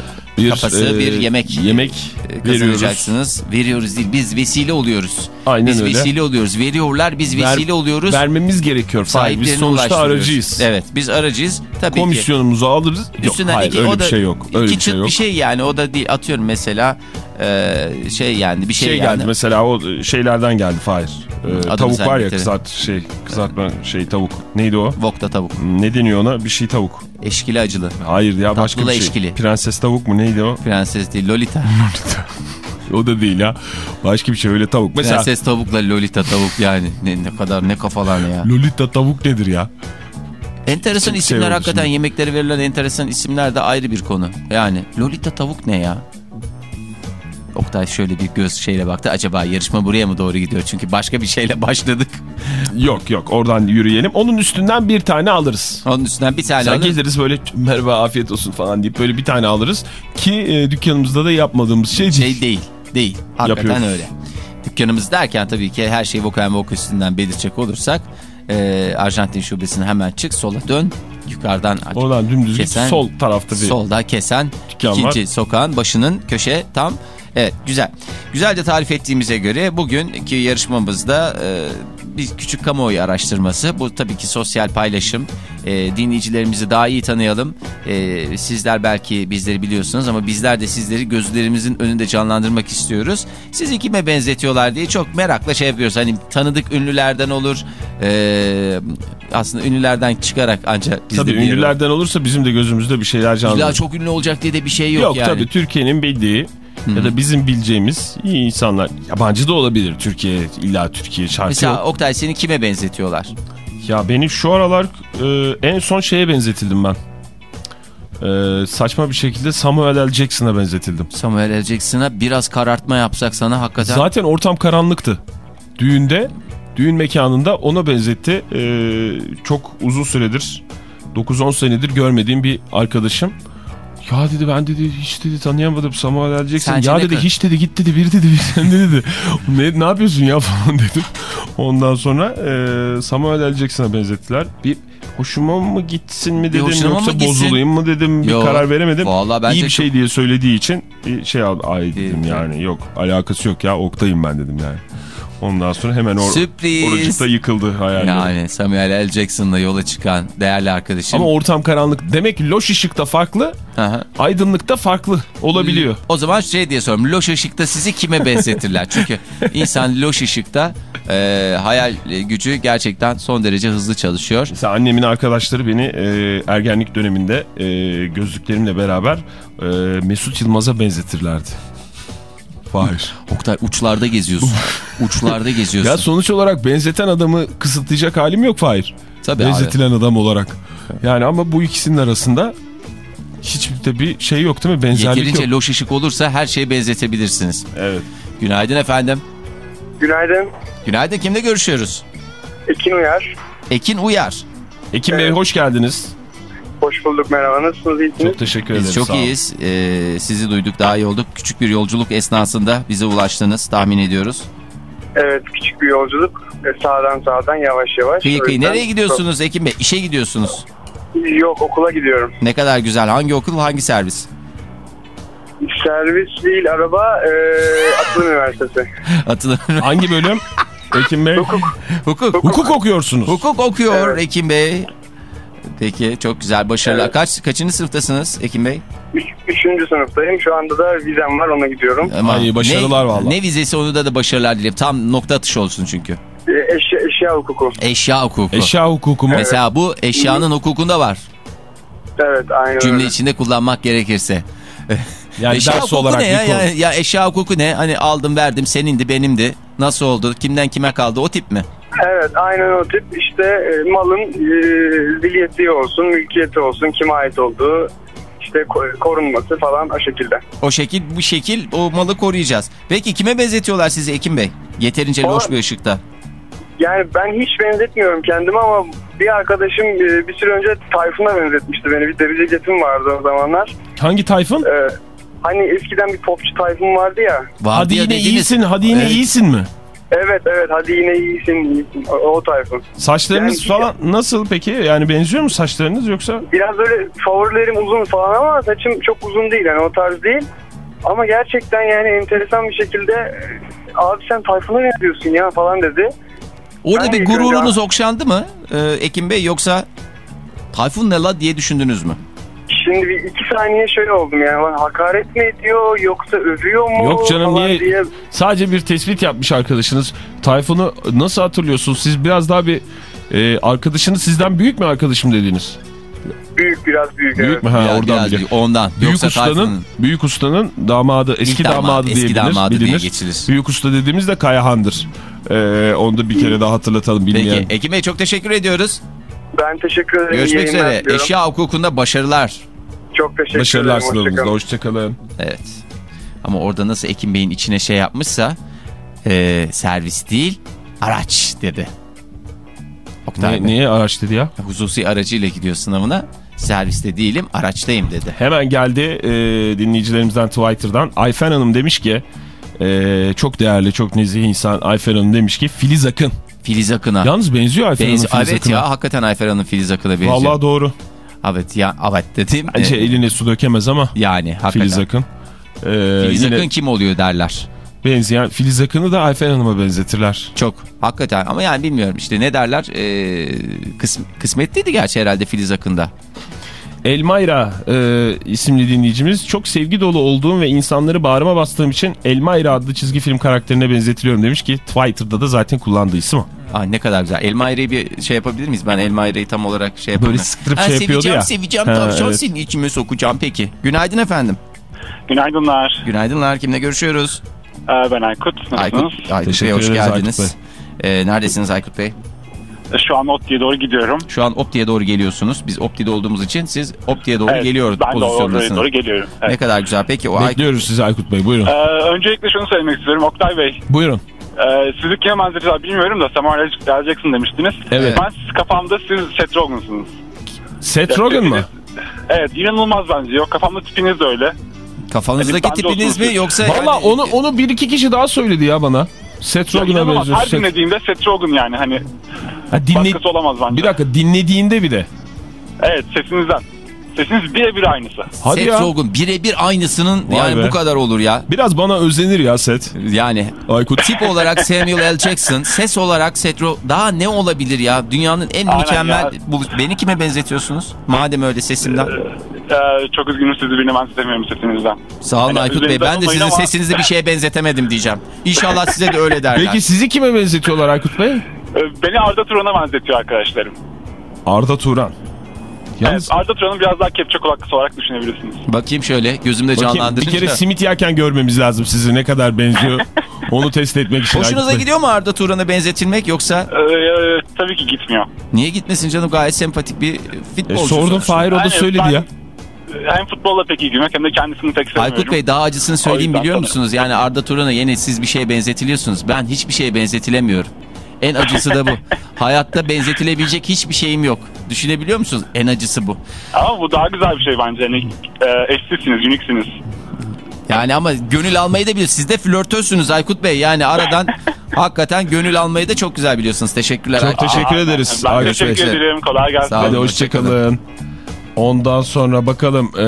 bir, Kafası bir yemek. yemek E, veriyoruz. kazanacaksınız veriyoruz değil biz vesile oluyoruz Aynen biz öyle. vesile oluyoruz veriyorlar biz Ver- vesile oluyoruz Vermemiz gerekiyor. Fahir. Biz sonuçta aracıyız. evet biz aracıyız tabii ki Komisyonumuzu alırız. Yok Üstünden hayır iki, öyle o bir da şey yok. Öyle iki bir şey yok. bir şey yani o da değil atıyorum mesela e, şey yani bir şey, şey yani. geldi mesela o şeylerden geldi Fahir. Adını tavuk var ya kızart şey kızartma şey tavuk. Neydi o? Vokta tavuk. Ne deniyor ona? Bir şey tavuk. Eşkili acılı. Hayır ya başka Tatlılı bir şey. eşkili. Prenses tavuk mu neydi o? Prenses değil Lolita. O da değil ya. Başka bir şey öyle tavuk. Mesela Prenses tavukla Lolita tavuk yani. Ne, ne kadar ne kafalar ya. Lolita tavuk nedir ya? Enteresan Çok isimler hakikaten şimdi. yemeklere verilen enteresan isimler de ayrı bir konu. Yani Lolita tavuk ne ya? Oktay şöyle bir göz şeyle baktı. Acaba yarışma buraya mı doğru gidiyor? Çünkü başka bir şeyle başladık. Yok yok oradan yürüyelim. Onun üstünden bir tane alırız. Onun üstünden bir tane Sen alır. geliriz böyle merhaba afiyet olsun falan deyip böyle bir tane alırız. Ki e, dükkanımızda da yapmadığımız şey değil. Şey değil. Değil. Hakikaten Yapıyoruz. öyle. Dükkanımız derken tabii ki her şeyi Vokan Vok üstünden belirtecek olursak e, Arjantin şubesine hemen çık sola dön. Yukarıdan. Oradan dümdüz Kesen- sol tarafta bir Solda kesen ikinci var. sokağın başının köşe tam. Evet güzel. Güzelce tarif ettiğimize göre bugünkü yarışmamızda e, bir küçük kamuoyu araştırması. Bu tabii ki sosyal paylaşım. E, dinleyicilerimizi daha iyi tanıyalım. E, sizler belki bizleri biliyorsunuz ama bizler de sizleri gözlerimizin önünde canlandırmak istiyoruz. Sizi kime benzetiyorlar diye çok merakla şey yapıyoruz. Hani tanıdık ünlülerden olur. E, aslında ünlülerden çıkarak ancak bizde Tabii ünlülerden olursa bizim de gözümüzde bir şeyler İlla canlanır. çok ünlü olacak diye de bir şey yok, Yok yani. tabii Türkiye'nin bildiği ya da bizim bileceğimiz iyi insanlar. Yabancı da olabilir Türkiye illa Türkiye şarkı Mesela yok. Oktay seni kime benzetiyorlar? Ya beni şu aralar e, en son şeye benzetildim ben. E, saçma bir şekilde Samuel L. Jackson'a benzetildim. Samuel L. Jackson'a biraz karartma yapsak sana hakikaten. Zaten ortam karanlıktı. Düğünde, düğün mekanında ona benzetti. E, çok uzun süredir, 9-10 senedir görmediğim bir arkadaşım. Ya dedi ben dedi hiç dedi tanıyamadım Samuel. Sence ya dedi kadar- hiç dedi git dedi biri dedi sen de dedi. ne, ne yapıyorsun ya falan dedim. Ondan sonra e, Samuel. Jackson'a benzettiler. Bir hoşuma mı gitsin mi dedim yoksa mı bozulayım mı dedim bir Yok, karar veremedim. vallahi bence İyi bir şey çok- diye söylediği için bir şey. Ay dedim yani yok alakası yok ya Oktay'ım ben dedim yani. Ondan sonra hemen or Sürpriz. oracıkta yıkıldı hayalim. Yani Samuel L. Jackson'la yola çıkan değerli arkadaşım. Ama ortam karanlık. Demek ki loş ışıkta farklı, hı. aydınlıkta farklı olabiliyor. O zaman şey diye sorum. Loş ışıkta sizi kime benzetirler? Çünkü insan loş ışıkta e, hayal gücü gerçekten son derece hızlı çalışıyor. Mesela annemin arkadaşları beni e, ergenlik döneminde e, gözlüklerimle beraber e, Mesut Yılmaz'a benzetirlerdi. Hayır. Oktay uçlarda geziyorsun. uçlarda geziyorsun. Ya sonuç olarak benzeten adamı kısıtlayacak halim yok Fahir. Tabii abi. Benzetilen adam olarak. Yani ama bu ikisinin arasında hiçbir de bir şey yok değil mi? Benzerlik Yeterince yok. loş ışık olursa her şeye benzetebilirsiniz. Evet. Günaydın efendim. Günaydın. Günaydın kimle görüşüyoruz? Ekin Uyar. Ekin Uyar. Bey Evet. hoş geldiniz. Hoş bulduk merhaba. Nasılsınız? İyisiniz? Çok teşekkür ederiz. Biz çok iyiyiz. Ee, sizi duyduk daha iyi olduk. Küçük bir yolculuk esnasında bize ulaştınız tahmin ediyoruz. Evet küçük bir yolculuk. E, Sağdan sağdan yavaş yavaş. Kıyı kıyı. Nereye gidiyorsunuz Ekim Bey? İşe gidiyorsunuz. Yok okula gidiyorum. Ne kadar güzel. Hangi okul hangi servis? Servis değil araba e, Atılım Üniversitesi. Atılır. Hangi bölüm? Ekim Bey. Hukuk. Hukuk. Hukuk okuyorsunuz. Hukuk okuyor Evet. Ekim Bey. Peki çok güzel başarılar. Evet. Kaç kaçıncı sınıftasınız Ekim Bey? Üç, üçüncü sınıftayım. Şu anda da vizem var ona gidiyorum. Ay, başarılar ne, vallahi. Ne vizesi onu da da başarılar dilerim. Tam nokta atışı olsun çünkü. E, eşya, eşya hukuku. Eşya hukuku. Eşya hukuku mu? Mesela bu eşyanın hukukunda var. Evet aynen Cümle öyle. içinde kullanmak gerekirse. Yani eşya ders hukuku olarak ne ya? bir konu. ya? Ya eşya hukuku ne? Hani aldım verdim senindi benimdi. Nasıl oldu? Kimden kime kaldı? O tip mi? Evet aynen o tip işte e, malın e, zilyeti olsun, mülkiyeti olsun, kime ait olduğu işte ko- korunması falan o şekilde. O şekil bu şekil o malı koruyacağız. Peki kime benzetiyorlar sizi Ekim Bey? Yeterince loş bir ışıkta. Yani ben hiç benzetmiyorum kendimi ama bir arkadaşım e, bir süre önce Tayfun'a benzetmişti beni. Bir de bir ceketim vardı o zamanlar. Hangi Tayfun? E, hani eskiden bir popçu Tayfun vardı ya. Vardı Hadi ya yine dediniz. iyisin, hadi yine Evet. iyisin mi? Evet evet hadi yine iyisin iyisin o, o Tayfun. Saçlarınız Yani- falan nasıl peki? Yani benziyor mu saçlarınız yoksa? Biraz böyle favorilerim uzun falan ama saçım çok uzun değil yani o tarz değil. Ama gerçekten yani enteresan bir şekilde e, abi sen Tayfun'a benziyorsun ya falan dedi. Orada Ben bir gururunuz önce- okşandı mı e, Ekim Bey yoksa Tayfun ne la diye düşündünüz mü? Şimdi bir iki saniye şöyle oldum yani lan hakaret mi ediyor yoksa övüyor mu? Yok canım falan niye? diye. Sadece bir tespit yapmış arkadaşınız. Tayfun'u nasıl hatırlıyorsunuz? Siz biraz daha bir e, arkadaşınız sizden büyük mü arkadaşım dediniz? Büyük biraz büyük. Büyük evet. mü? Ha Ya oradan biraz büyük, Ondan. Büyük Yoksa ustanın, Tayfun'un büyük ustanın damadı, eski damadı eski diye damadı diye bilinir. geçilir. Büyük usta dediğimiz de Kayahan'dır. Ee, onu da bir kere daha hatırlatalım bilmeyen. Peki Ekim Bey çok teşekkür ediyoruz. Ben teşekkür ederim. Görüşmek yayınlar üzere. Eşya hukukunda başarılar. Çok teşekkür Başarılar ederim. sınavınızda. hoşçakalın. Hoşçakalın. Evet. Ama orada nasıl Ekim Bey'in içine şey yapmışsa e, servis değil araç dedi. Oktay Ne, Bey. niye araç dedi ya? Hususi aracıyla gidiyor sınavına. Serviste değilim araçtayım dedi. Hemen geldi e, dinleyicilerimizden Twitter'dan. Ayfen Hanım demiş ki e, çok değerli, çok nezih insan Ayfen Hanım demiş ki Filiz Akın. Filiz Akın'a. Yalnız benziyor Benzi- Hanım Filiz evet Akın'a. ya hakikaten Ayfer Hanım Filiz Akın'a benziyor. Vallahi doğru. Evet ya evet dedim. Bence E, eline su dökemez ama yani hakikaten. Filiz Akın. E, Filiz yine Akın kim oluyor derler. benzeyen Filiz Akın'ı da Ayfen Hanım'a benzetirler. Çok hakikaten ama yani bilmiyorum işte ne derler e, kısm kısmetliydi gerçi herhalde Filiz Akın'da. Elmayra e, isimli dinleyicimiz çok sevgi dolu olduğum ve insanları bağrıma bastığım için Elmayra adlı çizgi film karakterine benzetiliyorum demiş ki Twitter'da da zaten kullandığı isim o. Aa, ne kadar güzel. Elmayre'yi bir şey yapabilir miyiz? Ben Elmayre'yi tam olarak şey yapamıyorum. Böyle sıktırıp Ha, şey yapıyordu seveceğim, ya. Seveceğim Ha, tavşan evet. senin içime sokacağım peki. Günaydın efendim. Günaydınlar. Günaydınlar kimle görüşüyoruz? Ee, ben Aykut. Nasılsınız? Aykut, Aykut Bey hoş geldiniz. Aykut Ee, neredesiniz Aykut Bey? Şu an ODTÜ'ye doğru gidiyorum. Şu an Opti'ye doğru geliyorsunuz. Biz Opti'de olduğumuz için siz Opti'ye doğru Evet, geliyoruz Ben de oraya pozisyondasınız. doğru geliyorum. Evet. Ne kadar güzel. Peki o Aykut Bekliyoruz sizi Aykut Bey buyurun. Ee, öncelikle şunu söylemek istiyorum. Oktay Bey, Buyurun. e, sizi kime benzetiyorlar bilmiyorum da Samuel L. Jackson demiştiniz. Evet. Ben siz kafamda siz Seth Rogen'sınız. Seth Rogen mı? Evet, inanılmaz benziyor. Kafamda tipiniz de öyle. kafanızdaki Ben de tipiniz mi yoksa Valla yani- onu onu bir iki kişi daha söyledi ya bana. Seth Rogen'a benziyor. Her Seth- dinlediğimde Seth Rogen yani hani Ha, dinle... başkası olamaz bence. Bir dakika dinlediğinde bir de. Evet, sesinizden. Sesiniz birebir aynısı. Hadi Seth ya. Rogen birebir aynısının Vay yani be. bu kadar olur ya. Biraz bana özenir ya Seth. Yani Aykut. tip olarak Samuel L. Jackson, ses olarak Seth Rogen. Daha ne olabilir ya? Dünyanın en Aynen mükemmel... ya. Beni kime benzetiyorsunuz? Madem öyle sesimden. Ee, çok üzgünüm sizi birine benzetemiyorum sesinizden. Sağ olun Yani Aykut Bey. Ben de sizin ama- sesinizi bir şeye benzetemedim diyeceğim. İnşallah size de öyle derler. Peki sizi kime benzetiyorlar Aykut Bey? Ee, beni Arda Turan'a benzetiyor arkadaşlarım. Arda Turan. Yalnız Evet, Arda Turan'ı biraz daha kepçe kulaklısı olarak düşünebilirsiniz. Bakayım şöyle gözümde bakayım, bir canlandırınca. kere simit yerken görmemiz lazım sizi ne kadar benziyor. Onu test etmek için. Hoşunuza gidiyor mu Arda Turan'a benzetilmek yoksa Ee, tabii ki gitmiyor. niye gitmesin canım gayet sempatik bir E, futbolcu. sordum sonuçta. Fahir o da Yani söyledi ben- ya. Hem futbolla pek ilgim hem de kendisini pek sevmiyorum. Aykut Bey daha acısını söyleyeyim biliyor sana- musunuz? Yani Arda Turan'a yine siz bir şeye benzetiliyorsunuz. Ben hiçbir şeye benzetilemiyorum. En acısı da bu. Hayatta benzetilebilecek hiçbir şeyim yok. Düşünebiliyor musunuz? En acısı bu. Ama bu daha güzel bir şey bence. Hani, e, eşsizsiniz, uniksiniz. Yani ama gönül almayı da bilir. Siz de flörtözsünüz Aykut Bey. Yani aradan hakikaten gönül almayı da çok güzel biliyorsunuz. Teşekkürler. Çok Aykut teşekkür ederiz. Ben Aykut teşekkür Bey. ederim. Kolay gelsin. Sağ olun. Hoşçakalın. Ondan sonra bakalım e,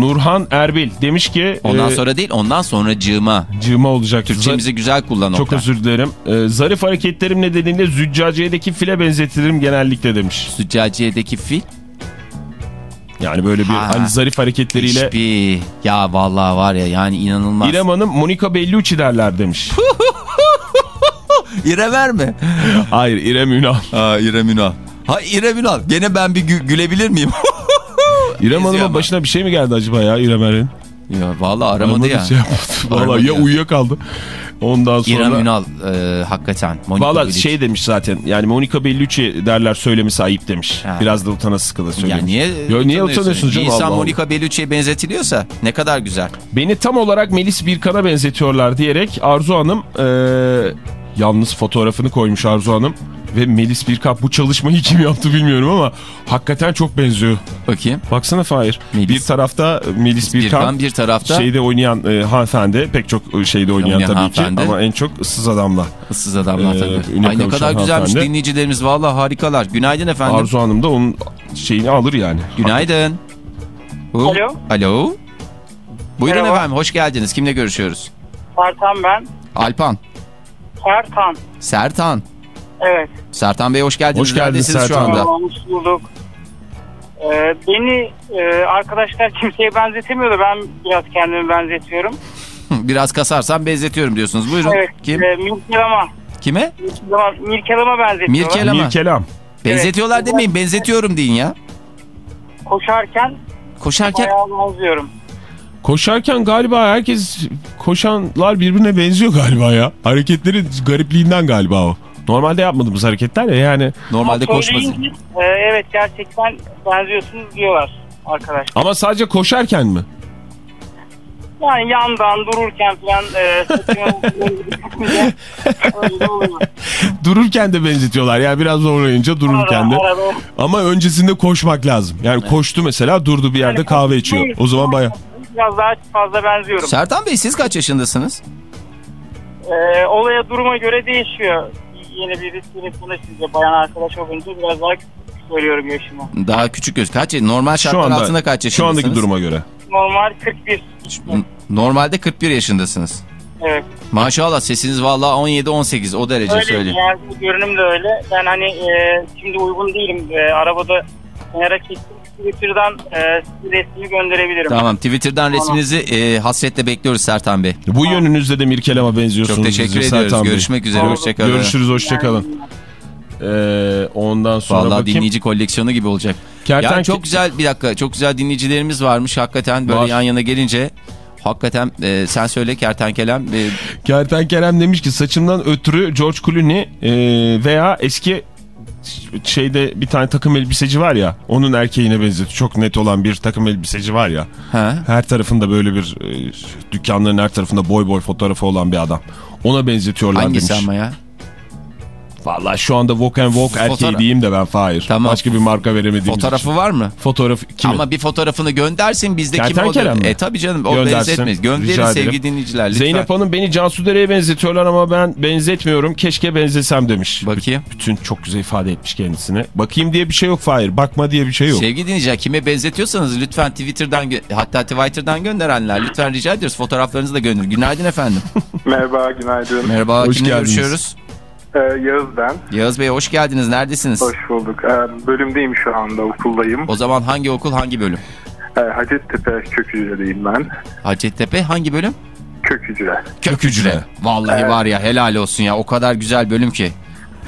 Nurhan Erbil demiş ki Ondan e, sonra değil ondan sonra cığıma. cığıma olacak. Türkçemizi güzel kullan Çok Oktay. özür dilerim. E, zarif hareketlerim nedeniyle züccaciyedeki file benzetilirim genellikle demiş. Züccaciyedeki fil. Yani böyle bir Ha. hani zarif hareketleriyle. Hiçbir. Ya vallahi var ya yani inanılmaz. İrem Hanım Monica Bellucci derler demiş. İrem verme. Hayır İrem Ünal. Aa İrem Ünal. Ha İrem Ünal. Gene ben bir gü- gülebilir miyim? İrem Hanım'ın başına bir şey mi geldi acaba ya İrem Er'in? ya vallahi aramadı ya. Şey Aramadı ya ya. uyuyakaldı. Ondan sonra... İrem Ünal e, hakikaten. Monica Valla Bellucci. şey demiş zaten yani Monica Bellucci derler söylemesi ayıp demiş. Ha. Biraz da utana sıkıla Ya söylemiş. niye, Yo, niye utanıyorsunuz canım? İnsan Allah. Monica Bellucci'ye benzetiliyorsa ne kadar güzel. Beni tam olarak Melis Birkan'a benzetiyorlar diyerek Arzu Hanım eee, yalnız fotoğrafını koymuş Arzu Hanım. Ve Melis Birkan bu çalışmayı kim yaptı bilmiyorum ama hakikaten çok benziyor. Bakayım. Baksana Fahir. Melis. Bir tarafta Melis Birkan, Birkan bir tarafta şeyde oynayan e, hanımefendi pek çok şeyde oynayan Oynayan tabii ki ama en çok ıssız adamla. ıssız adamlar Ee, tabii. Ay ne kadar güzelmiş dinleyicilerimiz vallahi harikalar. Günaydın efendim. Arzu Hanım da onun şeyini alır yani. Günaydın. Bu- Alo. Alo. Buyurun Merhaba. efendim hoş geldiniz. Kimle görüşüyoruz? Sertan ben. Alpan. Sertan. Sertan. Evet. Sertan Bey hoş geldiniz. Hoş geldiniz Sertan. şu anda? Hoş bulduk. Ee, beni e, arkadaşlar kimseye benzetemiyordu. Ben biraz kendimi benzetiyorum. Biraz kasarsan benzetiyorum diyorsunuz. Buyurun. Evet. Kim? E, Mirkelam'a. Kime? Mirkelam'a, benzetiyorlar. Mirkel- Mirkelama. Mirkelam. Benzetiyorlar Evet. demeyin benzetiyorum deyin ya. Koşarken Koşarken bayağı benziyorum. Koşarken galiba herkes koşanlar birbirine benziyor galiba ya. Hareketleri garipliğinden galiba o. Normalde yapmadığımız hareketler ya yani. normalde söyleyince, e, evet gerçekten benziyorsunuz diyorlar arkadaşlar. Ama sadece koşarken mi? Yani yandan dururken falan e. Dururken de benzetiyorlar. Yani biraz zorlayınca dururken de. Ama öncesinde koşmak lazım. Yani koştu mesela durdu bir yerde kahve içiyor. O zaman baya. Biraz daha fazla benziyorum. Sertan Bey siz kaç yaşındasınız? Ee, olaya duruma göre değişiyor. Yeni birisiyle tanışınca bayan arkadaş olunca biraz daha küçük söylüyorum yaşımı. Daha küçük göz. Kaç? Normal Şu şartlar altında anda kaç şu yaşındasınız? andaki duruma göre. Normal 41. N- Normalde 41 yaşındasınız. Evet. Maşallah sesiniz vallahi 17-18 o derece Öyle söyleyeyim. yani görünüm de öyle. Ben hani e, şimdi uygun değilim. E, arabada kenara çektim. Twitter'dan e, resmini gönderebilirim. Tamam Twitter'dan resminizi e, hasretle bekliyoruz Sertan Bey. Bu yönünüzde de Mirkelam'a benziyorsunuz. Çok teşekkür bize ediyoruz. Sertan Bey. Görüşmek üzere. Tamam. Hoşçakalın. Görüşürüz hoşçakalın. Ee, ondan sonra Vallahi bakayım. dinleyici koleksiyonu gibi olacak. Kerten Ya çok güzel bir dakika çok güzel dinleyicilerimiz varmış hakikaten böyle Var. yan yana gelince. Hakikaten e, sen söyle kertenkelem. E, Kertenkelem demiş ki saçımdan ötürü George Clooney e, veya eski şeyde bir tane takım elbiseci var ya onun erkeğine benzetiyor. Çok net olan bir takım elbiseci var ya. ha? Her tarafında böyle bir e, dükkanların her tarafında boy boy fotoğrafı olan bir adam. Ona benzetiyorlar Hangisi demiş. ama ya? Valla şu anda Walk and Walk erkeği Fotoğraf- diyeyim de ben Fahir. Tamam. Başka bir marka veremediğimiz Fotoğrafı için. var mı? Fotoğraf kimin? Ama bir fotoğrafını göndersin bizde kim olur? E tabi canım o Göndersin. Rica Gönderin sevgili dinleyiciler lütfen. Zeynep Hanım beni Cansu Dere'ye benzetiyorlar ama ben benzetmiyorum. Keşke benzesem demiş. Bakayım. Bütün çok güzel ifade etmiş kendisini. Bakayım diye bir şey yok Fahir. Bakma diye bir şey yok. Sevgili dinleyiciler kime benzetiyorsanız lütfen Twitter'dan hatta Twitter'dan gönderenler lütfen rica ediyoruz fotoğraflarınızı da gönderin. Günaydın efendim. Merhaba, günaydın. Merhaba Hoş kimle geldiniz. görüşüyoruz? Ee, Yağız ben. Yağız Bey hoş geldiniz. Neredesiniz? Hoş bulduk. Ee, bölümdeyim şu anda, okuldayım. O zaman hangi okul hangi bölüm? Ee, Hacettepe kök hücredeyim ben. Hacettepe hangi bölüm? Kök hücre. Kök hücre. Vallahi var ya helal olsun ya o kadar güzel bölüm ki.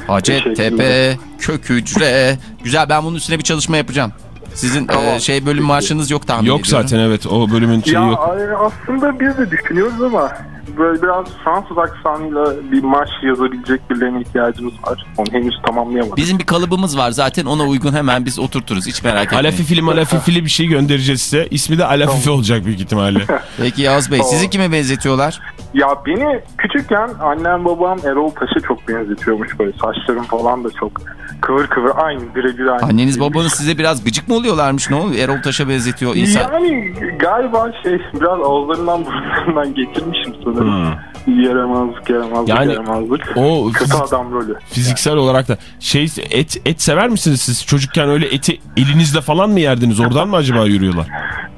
Hacettepe, kök hücre. Güzel ben bunun üstüne bir çalışma yapacağım. Sizin Tamam. e, şey bölüm marşınız yok tahmin Yok ediyorum. zaten evet o bölümün şeyi ya yok. e, aslında biz de düşünüyoruz ama böyle biraz Fransız aksanıyla bir marş yazabilecek birilerine ihtiyacımız var. Onu henüz tamamlayamadık. Bizim bir kalıbımız var zaten ona uygun hemen biz oturturuz hiç merak etmeyin. Alafifili malafifili bir şey göndereceğiz size. İsmi de Alafife olacak büyük ihtimalle. Peki Yağız Bey sizi kime benzetiyorlar? Ya beni küçükken annem babam Erol Taş'a çok benzetiyormuş böyle. Saçlarım falan da çok kıvır kıvır aynı birebir aynı. Anneniz babanız size biraz gıcık mı oluyorlarmış ne oluyor? Erol Taş'a benzetiyor insan. Yani galiba şey biraz ağızlarından burnlarından geçirmişim sanırım. Yaramazlık yaramazlık Yani yaramazlık. o Kötü fizik- adam rolü. Fiziksel olarak da şey et et sever misiniz siz? Çocukken öyle eti elinizle falan mı yerdiniz? Oradan mı acaba yürüyorlar?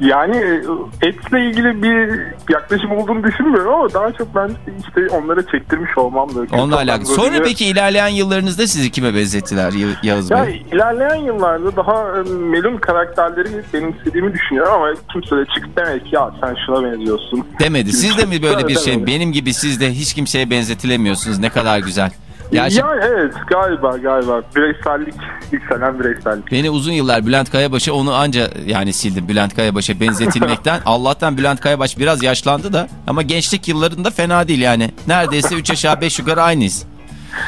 Yani e, etle ilgili bir yaklaşım olduğunu düşünmüyorum ama daha çok ben işte onlara çektirmiş olmam da. kötü Onunla alakalı. Sonra rolünü- peki ilerleyen yıllarınızda sizi kime benzettiler Ya- Yağız Ya Bey? ilerleyen yıllarda daha e, melun karakterleri benimsediğimi düşünüyorum ama kimse de çıkıp demedi ki ya sen şuna benziyorsun. Demedi. Siz de mi böyle bir şey? Benim gibi siz de hiç kimseye benzetilemiyorsunuz. Ne kadar güzel. Gerçi Ya evet galiba galiba bireysellik yükselen bireysellik. beni uzun yıllar Bülent Kayabaş'a onu anca yani sildim Bülent Kayabaş'a benzetilmekten. Allah'tan Bülent Kayabaş biraz yaşlandı da ama gençlik yıllarında fena değil yani. Neredeyse 3 aşağı 5 yukarı aynıyız.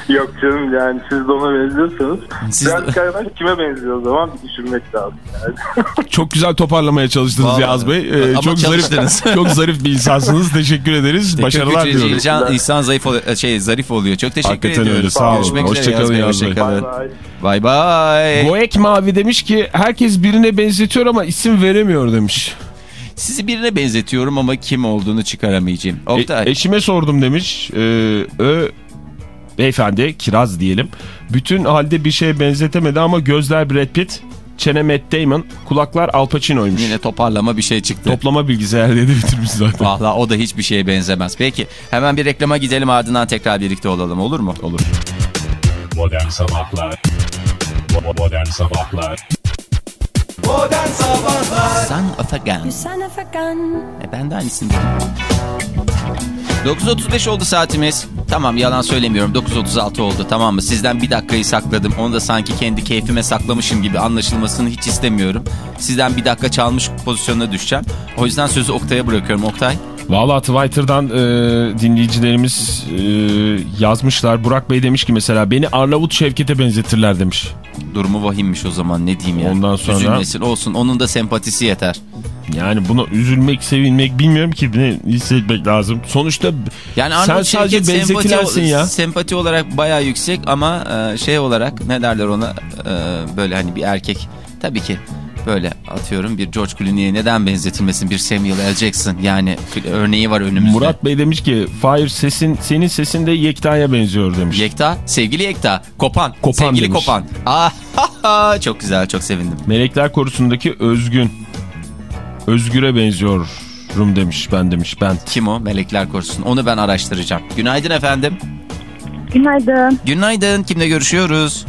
Yok canım yani siz de ona benziyorsanız. Siz Biraz de- Karabaş kime benziyor o zaman bir düşünmek lazım. Yani. Çok güzel toparlamaya çalıştınız Vallahi. Yaz Bey. Ee, Ama çok zarif, çalıştınız. çok zarif bir insansınız. Teşekkür ederiz. Başarılar Kök hücreci diliyorum. insan, insan zayıf oluyor, şey zarif oluyor. Çok teşekkür Hakikaten ediyoruz. öyle, sağ olun. Görüşmek üzere Hoşçakalın Yağız Bey, hoşçakalın. Bay bay. Goek Mavi demiş ki herkes birine benzetiyor ama isim veremiyor demiş. Sizi birine benzetiyorum ama kim olduğunu çıkaramayacağım. E- Oktay. eşime sordum demiş. Ee, ö beyefendi kiraz diyelim. Bütün halde bir şeye benzetemedi ama gözler Brad Pitt, çene Matt Damon, kulaklar Al Pacino'ymuş. Yine toparlama bir şey çıktı. Toplama bilgisayar dedi bitirmiş zaten. Valla o da hiçbir şeye benzemez. Peki hemen bir reklama gidelim ardından tekrar birlikte olalım olur mu? Olur. Modern Sabahlar Bo- Modern Sabahlar Son of a gun. Son of a gun. E, ben de aynısını. 9.35 oldu saatimiz. Tamam yalan söylemiyorum 9.36 oldu tamam mı? Sizden bir dakikayı sakladım. Onu da sanki kendi keyfime saklamışım gibi anlaşılmasını hiç istemiyorum. Sizden bir dakika çalmış pozisyonuna düşeceğim. O yüzden sözü Oktay'a bırakıyorum. Oktay. Valla Twitter'dan e, dinleyicilerimiz e, yazmışlar. Burak Bey demiş ki mesela beni Arnavut Şevket'e benzetirler demiş. Durumu vahimmiş o zaman ne diyeyim ya. Ondan sonra- Üzülmesin olsun onun da sempatisi yeter. Yani buna üzülmek, sevinmek bilmiyorum ki ne hissetmek lazım. Sonuçta Yani sen sadece sempati, benzetilersin ya. sempati olarak bayağı yüksek ama e, şey olarak ne derler ona e, böyle hani bir erkek tabii ki böyle atıyorum bir George Clooney'e neden benzetilmesin bir Samuel L. Jackson yani örneği var önümüzde. Murat Bey demiş ki Fahir sesin senin sesin de Yekta'ya benziyor demiş. Yekta sevgili Yekta Kopan, Kopan sevgili demiş. Kopan. Ah, çok güzel çok sevindim. Melekler Korusu'ndaki Özgün. Özgür'e benziyorum demiş ben demiş ben. Kim o melekler korusun onu ben araştıracağım. Günaydın efendim. Günaydın. Günaydın kimle görüşüyoruz?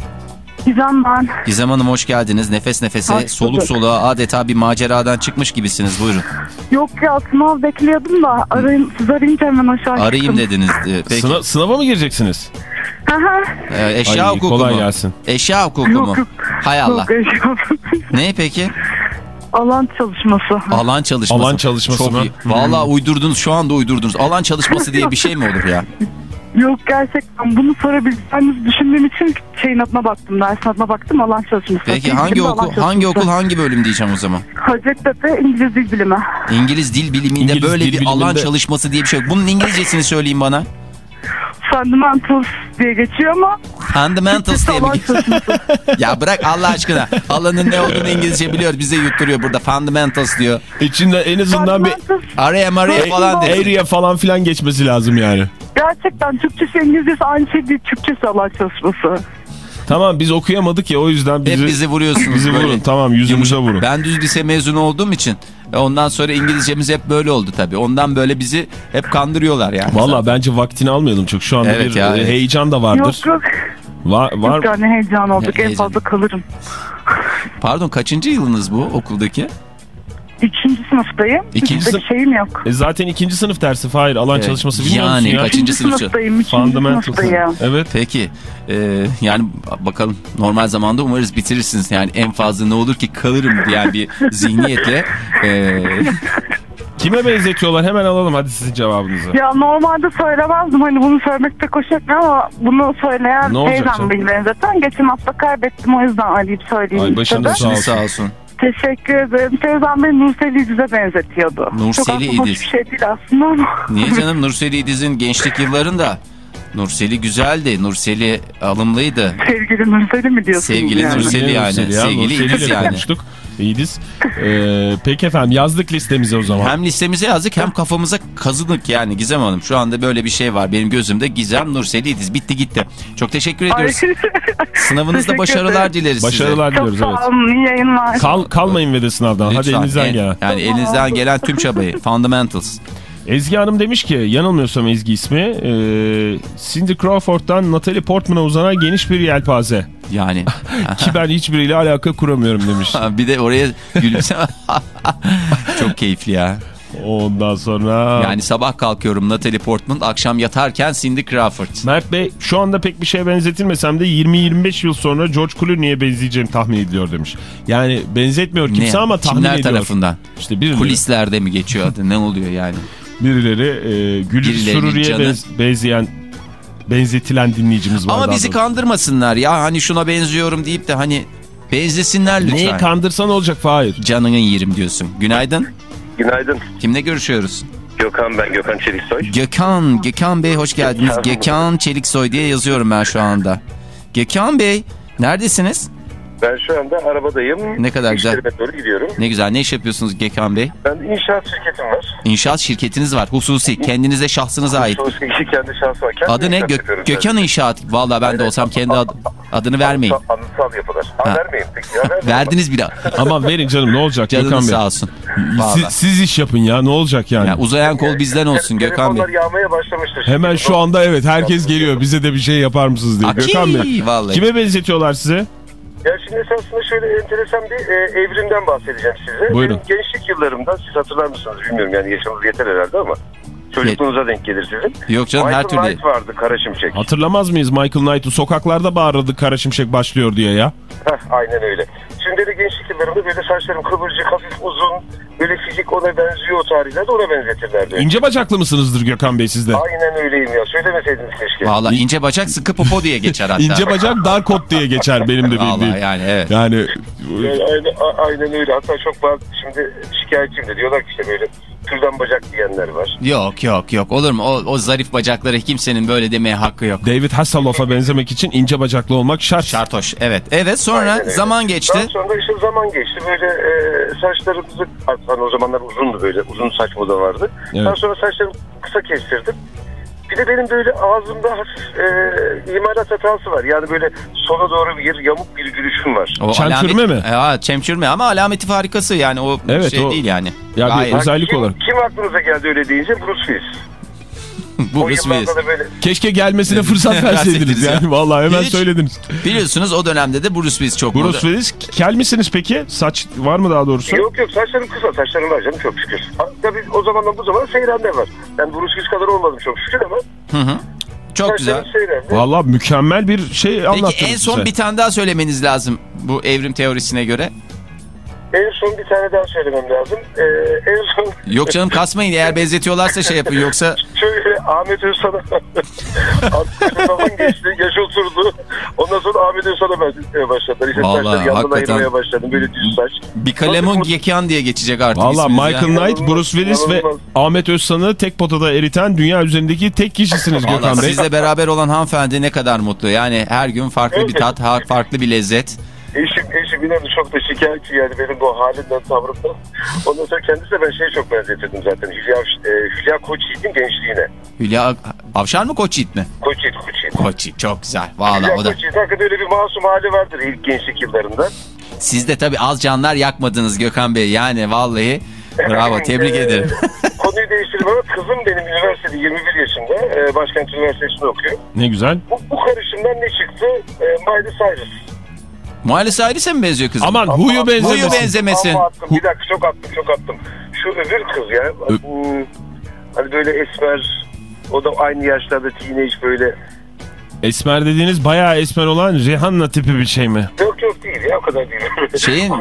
Gizem ben. Gizem Hanım hoş geldiniz. Nefes nefese, Hoş soluk soluğa adeta bir maceradan çıkmış gibisiniz. Buyurun. Yok ya sınav bekliyordum da arayayım, siz arayınca hemen aşağı Arayayım çıktım. dediniz. Ee, Peki. Sınav- sınava mı gireceksiniz? Hı. Ee, eşya Ay, hukuku kolay mu? gelsin. Eşya hukuku Yok, mu? yok. Hay Allah. Yok, eşya- Ne peki? Alan çalışması. Alan çalışması. Alan çalışması Çok mı? iyi. Vallahi uydurdunuz şu anda uydurdunuz. Alan çalışması diye bir şey mi olur ya? Yok gerçekten bunu sorabileceğinizi düşündüğüm için şeyin adına baktım. Dersin adına baktım alan çalışması. Peki Şimdi hangi alan okul hangi okul hangi bölüm diyeceğim o zaman? Hacettepe İngiliz Dil Bilimi. İngiliz dil biliminde İngiliz böyle dil bir biliminde- alan çalışması diye bir şey yok. Bunun İngilizcesini söyleyin bana. Fundamentals diye geçiyor ama Fundamentals diye mi? ya bırak Allah aşkına. Alanın ne olduğunu İngilizce biliyoruz. Bize yutturuyor burada. Fundamentals diyor. İçinde en azından bir Araya maraya falan diyor. area falan filan geçmesi lazım yani. gerçekten Türkçesi İngilizcesi aynı şey değil. Türkçesi alan çalışması. Tamam biz okuyamadık ya o yüzden bizi, Hep bizi vuruyorsunuz bizi böyle. vurun tamam yüzümüze vurun. Ben düz lise mezunu olduğum için ondan sonra İngilizcemiz hep böyle oldu tabii. Ondan böyle bizi hep kandırıyorlar yani. Valla bence vaktini almayalım çok. Şu anda Evet bir ya, e, heyecan da vardır. Yok yok. Var, var. Yok yani heyecan olduk. He- en fazla kalırım. Pardon kaçıncı yılınız bu okuldaki? İkinci sınıftayım. İkinci sınıf- şeyim yok. E zaten ikinci sınıf dersi Fahir alan Evet. çalışması bilmiyor Yani musun ya? kaçıncı İkinci sınıf? sınıftayım. Fundamental. sınıftayım. Evet. Peki e, yani bakalım normal zamanda umarız bitirirsiniz. Yani en fazla ne olur ki kalırım diyen bir zihniyetle. E, Kime benzetiyorlar? Hemen alalım hadi sizin cevabınızı. Ya normalde söylemezdim hani bunu söylemek pek hoş etmiyor ama bunu söyleyen teyzem beni benzeten. Geçen hafta kaybettim o yüzden arayıp söyleyeyim Ay, başınız sağ olsun. sağ olsun. Teşekkür ederim. Teyzem beni Nursel İdiz'e benzetiyordu. Nursel Çok İdiz. bir şey değil aslında ama. Niye canım Nurseli İdiz'in gençlik yıllarında? Nurseli güzeldi. Nurseli alımlıydı. Sevgili Nursel'i mi diyorsunuz Sevgili yani? Nurseli yani. Nurseli ya, Sevgili Nurseli İdiz yani. konuştuk. İyidiz. Ee, peki efendim yazdık listemize o zaman. Hem listemize yazdık hem kafamıza kazıdık yani Gizem Hanım. Şu anda böyle bir şey var. Benim gözümde Gizem Nurseli İdiz. Bitti gitti. Çok teşekkür ediyoruz. Sınavınızda Teşekkür başarılar ederim. dileriz Başarılar Çok diliyoruz sağ evet. olun. iyi yayınlar. Kal, kalmayın ve de sınavdan. Hadi Lütfen. elinizden En- gelen. Yani elinizden gelen tüm çabayı. Fundamentals. Ezgi Hanım demiş ki yanılmıyorsam Ezgi ismi e, Cindy Crawford'dan Natalie Portman'a uzanan geniş bir yelpaze. Yani. Ki ben hiçbiriyle alaka kuramıyorum demiş. bir de oraya gülümse. Çok keyifli ya. Ondan sonra... Yani sabah kalkıyorum Natalie Portman, akşam yatarken Cindy Crawford. Mert Bey şu anda pek bir şeye benzetilmesem de 20-25 yıl sonra George Clooney'e benzeyeceğim tahmin ediliyor demiş. Yani benzetmiyor kimse Ne? ama tahmin Kimler ediyor. tarafından? İşte birileri, Kulislerde mi geçiyor adı? Ne oluyor yani? Birileri e, Gülüş Birilerinin Sururi'ye canı- benz- benzeyen benzetilen dinleyicimiz var. Ama bizi doğrusu. kandırmasınlar ya. Hani şuna benziyorum deyip de hani benzesinler lütfen. Neyi kandırsan olacak Fahir? Canının yerim diyorsun. Günaydın. Günaydın. Kimle görüşüyoruz? Gökhan ben Gökhan Çeliksoy. Gökhan. Gökhan Bey hoş geldiniz. Gökhan. Gökhan Çeliksoy diye yazıyorum ben şu anda. Gökhan Bey neredesiniz? Ben şu anda arabadayım. Ne kadar güzel. Doğru gidiyorum. Ne güzel. Ne iş yapıyorsunuz Gökhan Bey? Ben inşaat şirketim var. İnşaat şirketiniz var. Hususi. Kendinize şahsınıza ait. Hususi işi kendi şahsı var. Kendi Adı ne? Gö- Gökhan zaten. İnşaat. Valla ben de olsam kendi ad- adını vermeyin. Anıtsal, yapılar. Ha, Ha. vermeyin peki ya. Vermeyin. Verdiniz bile. Ama verin canım ne olacak Gökhan Canınız Bey? sağ olsun. Siz, siz iş yapın ya ne olacak yani? Ya uzayan kol bizden olsun Gökhan Bey. Telefonlar yağmaya başlamıştır. Hemen şu anda evet herkes geliyor bize de bir şey yapar mısınız diye. Aki, Gökhan Bey vallahi. kime benzetiyorlar size? Ya şimdi esasında şöyle enteresan bir e, evrimden bahsedeceğim size. Buyurun. Benim gençlik yıllarımda siz hatırlar mısınız bilmiyorum yani yaşınız yeter herhalde ama çocukluğunuza denk gelir sizin. Yok canım her Michael türlü. Knight vardı Kara Şimşek. Hatırlamaz mıyız Michael Knight'ı sokaklarda bağırırdı Kara Şimşek başlıyor diye ya. Heh, aynen öyle. Şimdi de gençlik yıllarımda böyle saçlarım kıvırcık, hafif uzun, böyle fizik ona benziyor o tarihlerde ona benzetirlerdi. İnce bacaklı mısınızdır Gökhan Bey sizde? Aynen öyleyim ya. Söylemeseydiniz keşke. Valla ince bacak sıkı popo diye geçer hatta. İnce bacak dar kot diye geçer benim de bildiğim. Valla yani evet. Yani Yani aynen, a- aynen öyle. Hatta çok bazı şimdi şikayetçiyim de diyorlar ki işte böyle türden bacak diyenler var. Yok yok yok olur mu? O, o zarif bacakları kimsenin böyle demeye hakkı yok. David Hasselhoff'a benzemek için ince bacaklı olmak şart. Şartoş evet. Evet sonra Aynen zaman geçti. Daha sonra işte zaman geçti. Böyle e, saçlarımızı hani o zamanlar uzundu böyle uzun saç moda vardı. Evet. Daha sonra saçlarımı kısa kestirdim. Bir de benim böyle ağzımda hafif e, imalat hatası var. Yani böyle sola doğru bir yamuk bir gülüşüm var. O Çemkürme mi? Ha, çemkürme ama alameti farikası yani o Evet, şey o- değil yani. Ya bir Gayet. özellik kim, olarak. Kim aklınıza geldi öyle deyince Bruce Willis. Bu böyle Keşke gelmesine fırsat Verseydiniz verseydiniz ya. yani vallahi hemen Hiç. söylediniz. Biliyorsunuz o dönemde de Bruce Willis çok Bruce. Willis kel misiniz peki? Saç var mı daha doğrusu? Yok yok saçlarım kısa saçlarım var canım çok şükür. Ha, tabii o zamandan bu zamana seyrenler var. Ben Bruce Willis kadar olmadım çok şükür ama Hı hı. Çok güzel. Vallahi mükemmel bir şey anlattınız Peki en son bize. bir tane daha söylemeniz lazım bu evrim teorisine göre. En son bir tane daha söylemem lazım. Ee, en son Yok canım kasmayın eğer benzetiyorlarsa şey yapın yoksa şöyle Ahmet Özsan'a zaman geçti, yaş oturdu. Ondan sonra Ahmet Özsan'a benzetmeye başladılar. İşte yandan hakikaten. başladım. Böyle düz saç. bir Gekan diye geçecek artık Valla Michael ya. Knight, Bruce Willis ve İnanılmaz. Ahmet Özsan'ı tek potada eriten dünya üzerindeki tek kişisiniz Vallahi Gökhan Bey. sizle beraber olan hanımefendi ne kadar mutlu. Yani her gün farklı bir tat, farklı bir lezzet. Eşim, eşim inanın çok da şikayetçi yani benim bu halimden, tavrımdan. Ondan sonra kendisine ben şeye çok benzetirdim zaten. Hülya, e, Hülya Koçyiğit'in gençliğine. Hülya Avşar mı Koçyiğit mi? Koçyiğit, Koçyiğit. Koçyiğit çok güzel. Vallahi Hülya o da. Koçyiğit hakikaten öyle bir masum hali vardır ilk gençlik yıllarında. Siz de tabii az canlar yakmadınız Gökhan Bey. Yani vallahi bravo tebrik Ee, ederim. Konuyu değiştireyim ama kızım benim üniversitede 21 yaşında. E, Başkent Üniversitesi'nde okuyor. Ne güzel. Bu, bu karışımdan ne çıktı? E, Miley Cyrus. Miley Cyrus'e mi benziyor kızım? Aman huyu benzemesin. Huyu benzemesin. Ama attım. Bir dakika çok attım çok attım. Şu öbür kız ya. Bu, hani böyle esmer. O da aynı yaşlarda teenage böyle. Esmer dediğiniz bayağı esmer olan Rihanna tipi bir şey mi? Yok yok değil ya o kadar değil. Şeyin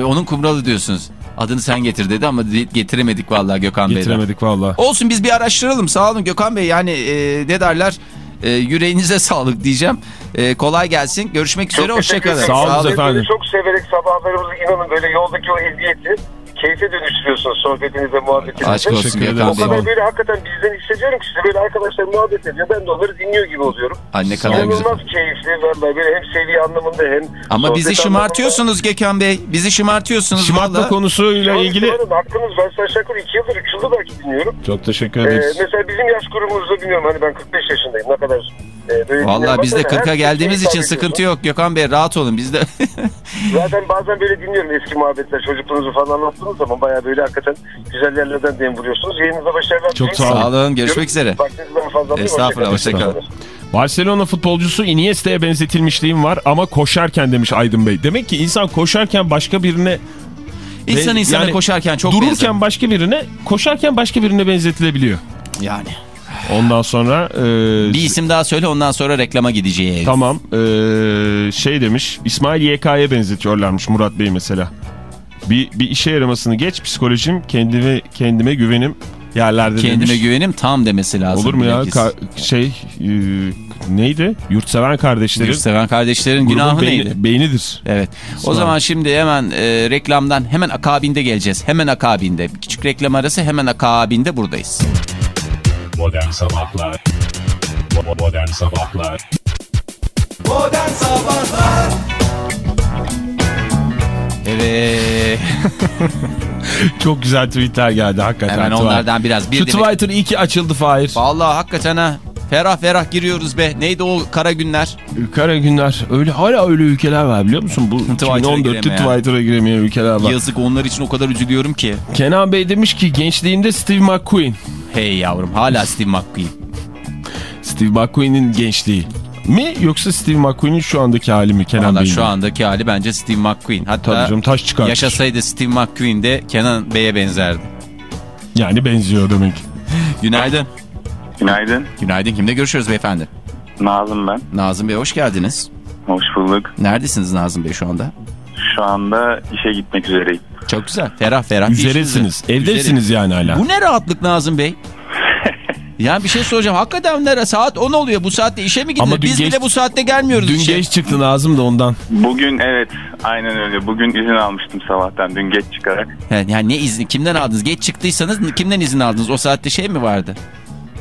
e, onun kumralı diyorsunuz. Adını sen getir dedi ama getiremedik vallahi Gökhan Bey'den. Getiremedik valla. Olsun biz bir araştıralım. Sağ olun Gökhan Bey. Yani e, ne derler? E, yüreğinize sağlık diyeceğim. E, kolay gelsin. Görüşmek üzere. Hoşçakalın. Sağ olun efendim. Çok severek sabahlarımızı inanın böyle yoldaki o eziyeti keyfe dönüştürüyorsunuz sohbetinize, muhabbetinizde. Aşk olsun Gökhan ederim. O kadar böyle hakikaten bizden hissediyorum ki size böyle arkadaşlar muhabbet ediyor. Ben de onları dinliyor gibi oluyorum. Ay ne kadar güzel. İnanılmaz keyifli vallahi böyle hem seviye anlamında hem Ama bizi anlamında. şımartıyorsunuz Gökhan Bey. Bizi şımartıyorsunuz. Şımartma vallahi. konusuyla Şu ilgili... Hakkınız ben aşağı yukarı 2 yıldır 3 yıldır belki dinliyorum. Çok teşekkür Ee, ederiz. mesela bizim yaş grubumuzda bilmiyorum hani ben 45 yaşındayım ne kadar e, dinliyorum biz de ama her 40'a şeyi geldiğimiz için sıkıntı yok Gökhan Bey. Rahat olun. Biz de Zaten bazen böyle dinliyorum eski muhabbetler çocukluğunuzu falan anlattığınız zaman baya böyle hakikaten güzel yerlerden dem vuruyorsunuz. Yayınınıza başarılar. Çok diliyorum. sağ olun. sağ olun. Görüşmek üzere. Estağfurullah, Hoşçakalın. Barcelona futbolcusu Iniesta'ya benzetilmişliğim var ama koşarken demiş Aydın Bey. Demek ki insan koşarken başka birine... İnsan insana yani koşarken çok dururken benzer. başka birine, koşarken başka birine benzetilebiliyor. Yani. Ondan sonra... e, Bir isim daha söyle ondan sonra reklama gideceğiz. Tamam. e, şey demiş. İsmail YK'ya benzetiyorlarmış Murat Bey mesela. Bir, bir işe yaramasını geç. Psikolojim, kendime kendime güvenim yerlerde Kendime demiş. güvenim tam demesi lazım. Olur mu ya? Ka- şey e, neydi? Yurtseven kardeşlerin Yurtseven kardeşlerin günahı beyni- neydi? Beynidir. Evet. O zaman şimdi hemen e, reklamdan hemen akabinde geleceğiz. Hemen akabinde. Küçük reklam arası hemen akabinde buradayız. Modern Sabahlar Bo- Modern Sabahlar Evet. Çok güzel tweetler geldi hakikaten. Hemen Twitter. onlardan biraz. Bir Şu de- Twitter iyi ki açıldı Fahir. Vallahi hakikaten ha. Ferah ferah giriyoruz be. Neydi o kara günler? Kara günler. Öyle hala öyle ülkeler var biliyor musun? Bu Twitter'a 2014'te giremeyen. Twitter'a giremeyen ülkeler var. Yazık onlar için o kadar üzülüyorum ki. Kenan Bey demiş ki gençliğimde Steve McQueen. Hey yavrum hala Steve McQueen. Steve McQueen'in gençliği mi yoksa Steve McQueen'in şu andaki hali mi Kenan Bey'in? şu andaki hali bence Steve McQueen. Hatta Tabii canım taş çıkartır. yaşasaydı Steve McQueen de Kenan Bey'e benzerdi. Yani benziyor demek. Günaydın. Günaydın. Günaydın. Kimle görüşüyoruz beyefendi? Nazım ben. Nazım Bey hoş geldiniz. Hoş bulduk. Neredesiniz Nazım Bey şu anda? Şu anda işe gitmek üzereyim. Çok güzel. Ferah ferah. Üzeresiniz. Evdesiniz yani hala. Bu ne rahatlık Nazım Bey? Yani bir şey soracağım. Hakikaten nere? Saat 10 oluyor. Bu saatte işe mi dün Biz geç- bile bu saatte gelmiyoruz Dün işe. geç çıktı Nazım da ondan. Bugün evet aynen öyle. Bugün izin almıştım sabahtan dün geç çıkarak. Yani, yani ne izni? Kimden aldınız? Geç çıktıysanız kimden izin aldınız? O saatte şey mi vardı?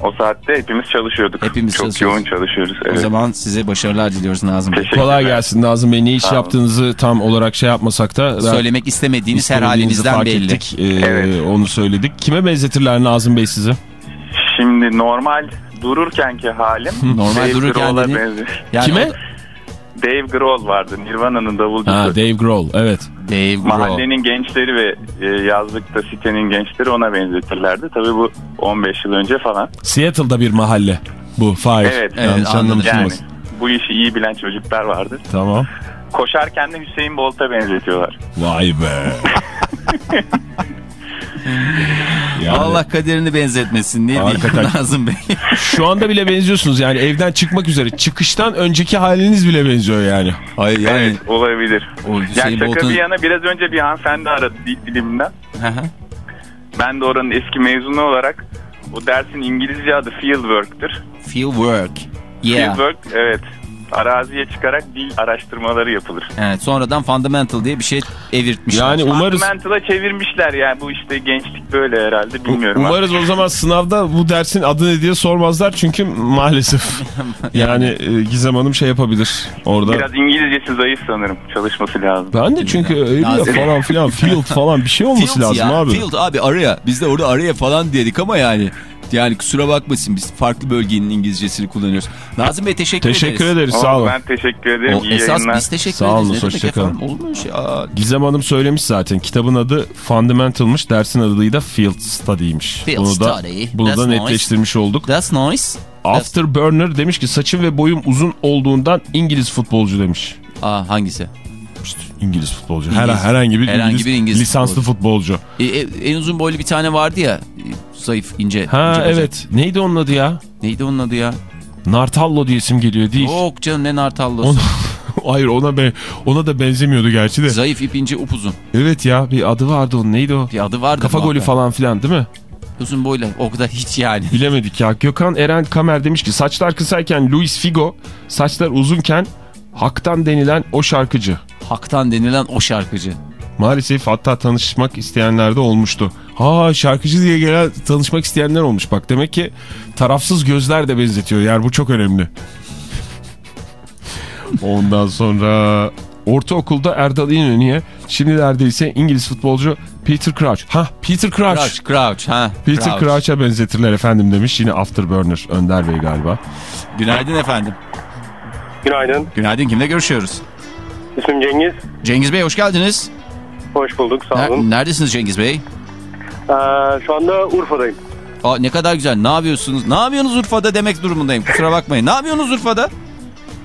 O saatte hepimiz çalışıyorduk. Hepimiz Çok çalışıyoruz. yoğun çalışıyoruz. Evet. O zaman size başarılar diliyoruz Nazım Bey. Teşekkürler. Kolay gelsin Nazım Bey. Ne iş olun. yaptığınızı tam olarak şey yapmasak da. Söylemek istemediğiniz her halinizden fark belli. ettik. Ee, Evet. Onu söyledik. Kime benzetirler Nazım Bey sizi? Şimdi normal dururkenki halim Normal Dave dururken Grohl'a dediğin- benziyor. Yani Kime? Dave Grohl vardı Nirvana'nın davulcusu. Ha, Dave Grohl. Evet. Dave Grohl. Mahallenin gençleri ve e, yazlıkta sitenin gençleri ona benzetirlerdi. Tabii bu 15 yıl önce falan. Seattle'da bir mahalle. Bu. Fahir. Evet, evet, Yanlış anladım. Yani bu işi iyi bilen çocuklar vardır. Tamam. Koşarken de Hüseyin Bolt'a benzetiyorlar. Vay be. Yani Allah kaderini benzetmesin. Ne diyeyim. Nazım Bey? Şu anda bile benziyorsunuz yani evden çıkmak üzere. Çıkıştan önceki haliniz bile benziyor yani. Hayır yani. Evet olabilir. O Ya Hüseyin şaka Bolt'un... bir yana biraz önce bir hanımefendi aradı dil bilimden. Hı hı. Ben de oranın eski mezunu olarak bu dersin İngilizce adı fieldwork'tır. Field work. Yeah. Fieldwork evet araziye çıkarak dil araştırmaları yapılır. Evet, sonradan fundamental diye bir şey evirtmişler. Yani umarız Fundamental'a çevirmişler yani bu işte gençlik böyle herhalde bilmiyorum. umarız o zaman sınavda bu dersin adı ne diye sormazlar çünkü maalesef yani e, Gizem Hanım şey yapabilir orada. Biraz İngilizcesi zayıf sanırım çalışması lazım. Ben de çünkü Nazım. falan filan field falan bir şey olması Field lazım ya, abi. Field abi araya. Biz de orada araya falan dedik ama yani. Yani kusura bakmasın biz farklı bölgenin İngilizcesini kullanıyoruz. Nazım Bey teşekkür, Teşekkür ederiz. ederiz Ama sağ olun. Ben teşekkür ederim. O, İyi esas yayınlar. biz teşekkür Sağ ederiz. olun, Ne demek hoşçakalın. şey? Aa, Gizem Hanım söylemiş zaten. Kitabın adı Fundamental'mış. Dersin adı da Field Study'ymiş. Field bunu da, Study. bunu That's da nice. netleştirmiş olduk. That's nice. Afterburner demiş ki saçım ve boyum uzun olduğundan İngiliz futbolcu demiş. Aa, hangisi? İngiliz futbolcu. İngiliz. Her, herhangi bir Herhangi İngiliz, bir İngiliz lisanslı futbolcu. E, e, en uzun boylu bir tane vardı ya. Zayıf, ince. Ha ince bacak. evet. Neydi onun adı ya? Neydi onun adı ya? Nartallo diye isim geliyor değil. Yok canım ne nartallosu. Onu, Hayır ona be ona da benzemiyordu gerçi de. Zayıf ipince upuzun. Evet ya bir adı vardı onun neydi o? Bir adı vardı. Kafa golü falan filan değil mi? Uzun boyla o kadar hiç yani. Bilemedik ya. Gökhan Eren Kamer demiş ki saçlar kısayken Luis Figo, saçlar uzunken Hak'tan denilen o şarkıcı. Hak'tan denilen o şarkıcı. Maalesef hatta tanışmak isteyenler de olmuştu. Ha şarkıcı diye gelen tanışmak isteyenler olmuş. Bak demek ki tarafsız gözler de benzetiyor. Yani bu çok önemli. Ondan sonra ortaokulda Erdal İnönü'ye şimdilerde ise İngiliz futbolcu Peter Crouch. Ha Peter Crouch. Crouch, Crouch ha. Peter Crouch. Crouch'a benzetirler efendim demiş. Yine Afterburner Önder Bey galiba. Günaydın efendim. Günaydın. Günaydın kimle görüşüyoruz? İsmim Cengiz. Cengiz Bey hoş geldiniz. Hoş bulduk. Sağ Ner- olun. neredesiniz Cengiz Bey? Ee, şu anda Urfa'dayım. Aa, ne kadar güzel. Ne yapıyorsunuz? Ne yapıyorsunuz Urfa'da demek durumundayım. Kusura bakmayın. Ne yapıyorsunuz Urfa'da?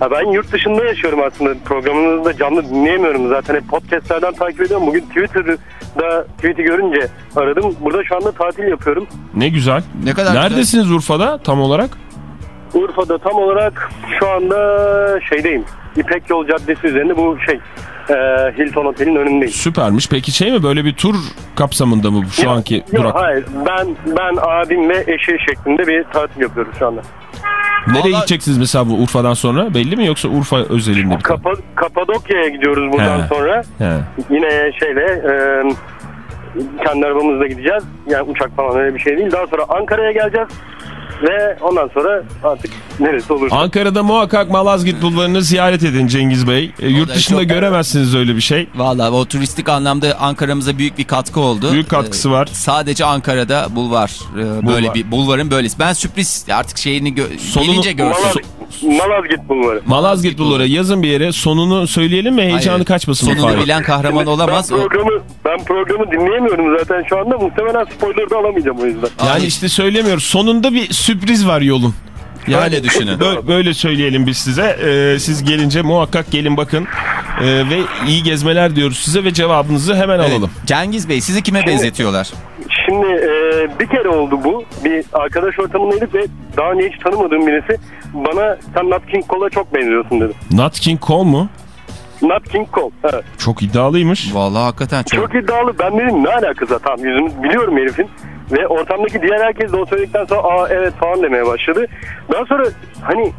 Ha, ben yurt dışında yaşıyorum aslında. Programınızı da canlı dinleyemiyorum zaten. Hep podcastlerden takip ediyorum. Bugün Twitter'da tweet'i görünce aradım. Burada şu anda tatil yapıyorum. Ne güzel. Ne kadar Neredesiniz Urfa'da tam olarak? Urfa'da tam olarak şu anda şeydeyim. İpek Yol Caddesi üzerinde bu şey e, Hilton Otel'in önündeyim. Süpermiş. Peki şey mi böyle bir tur kapsamında mı bu şu anki Yok durak? hayır ben ben abim ve eşi şeklinde bir tatil yapıyoruz şu anda. Nereye gideceksiniz mesela bu Urfa'dan sonra? Belli mi yoksa Urfa özelinde Kapa Kapadokya'ya gidiyoruz buradan He. sonra. He. Yine şeyle e, kendi arabamızla gideceğiz. Yani uçak falan öyle bir şey değil. Daha sonra Ankara'ya geleceğiz. Ve ondan sonra artık neresi olursa. Ankara'da muhakkak Malazgirt Bulvarı'nı ziyaret edin Cengiz Bey. E, yurt da dışında çok- göremezsiniz öyle bir şey. Vallahi o turistik anlamda Ankara'mıza büyük bir katkı oldu. Büyük katkısı var. Sadece Ankara'da bulvar. Ee, Böyle bir bulvarın böylesi. Ben sürpriz artık şeyini gö- Sonunu- gelince görsün. Malaz- Malazgirt Bulvarı. Malazgirt Bulvarı yazın bir yere sonunu söyleyelim mi? Heyecanı Hayır. kaçmasın Sonunu Fahir? bilen kahraman olamaz. Ben programı, ben programı dinleyemiyorum zaten şu anda. Muhtemelen spoiler da alamayacağım o yüzden. Yani işte söylemiyoruz. Sonunda bir sürpriz var yolun. Yani Öyle düşünün. bö- Böyle söyleyelim biz size. Ee, siz gelince muhakkak gelin bakın. Ee, ve iyi gezmeler diyoruz size ve cevabınızı hemen Evet. alalım. Cengiz Bey sizi kime benzetiyorlar? Şimdi e, bir kere oldu bu. Bir arkadaş ortamındaydık ve daha önce hiç tanımadığım birisi bana sen Nat King Cole'a çok benziyorsun dedi. Nat King Cole mu? Nat King Cole. Evet. Çok iddialıymış. Vallahi hakikaten çok. Çok iddialı. Ben dedim ne alakası tamam yüzümü biliyorum herifin. Ve ortamdaki diğer herkes de o söyledikten sonra aa evet falan demeye başladı. Daha sonra hani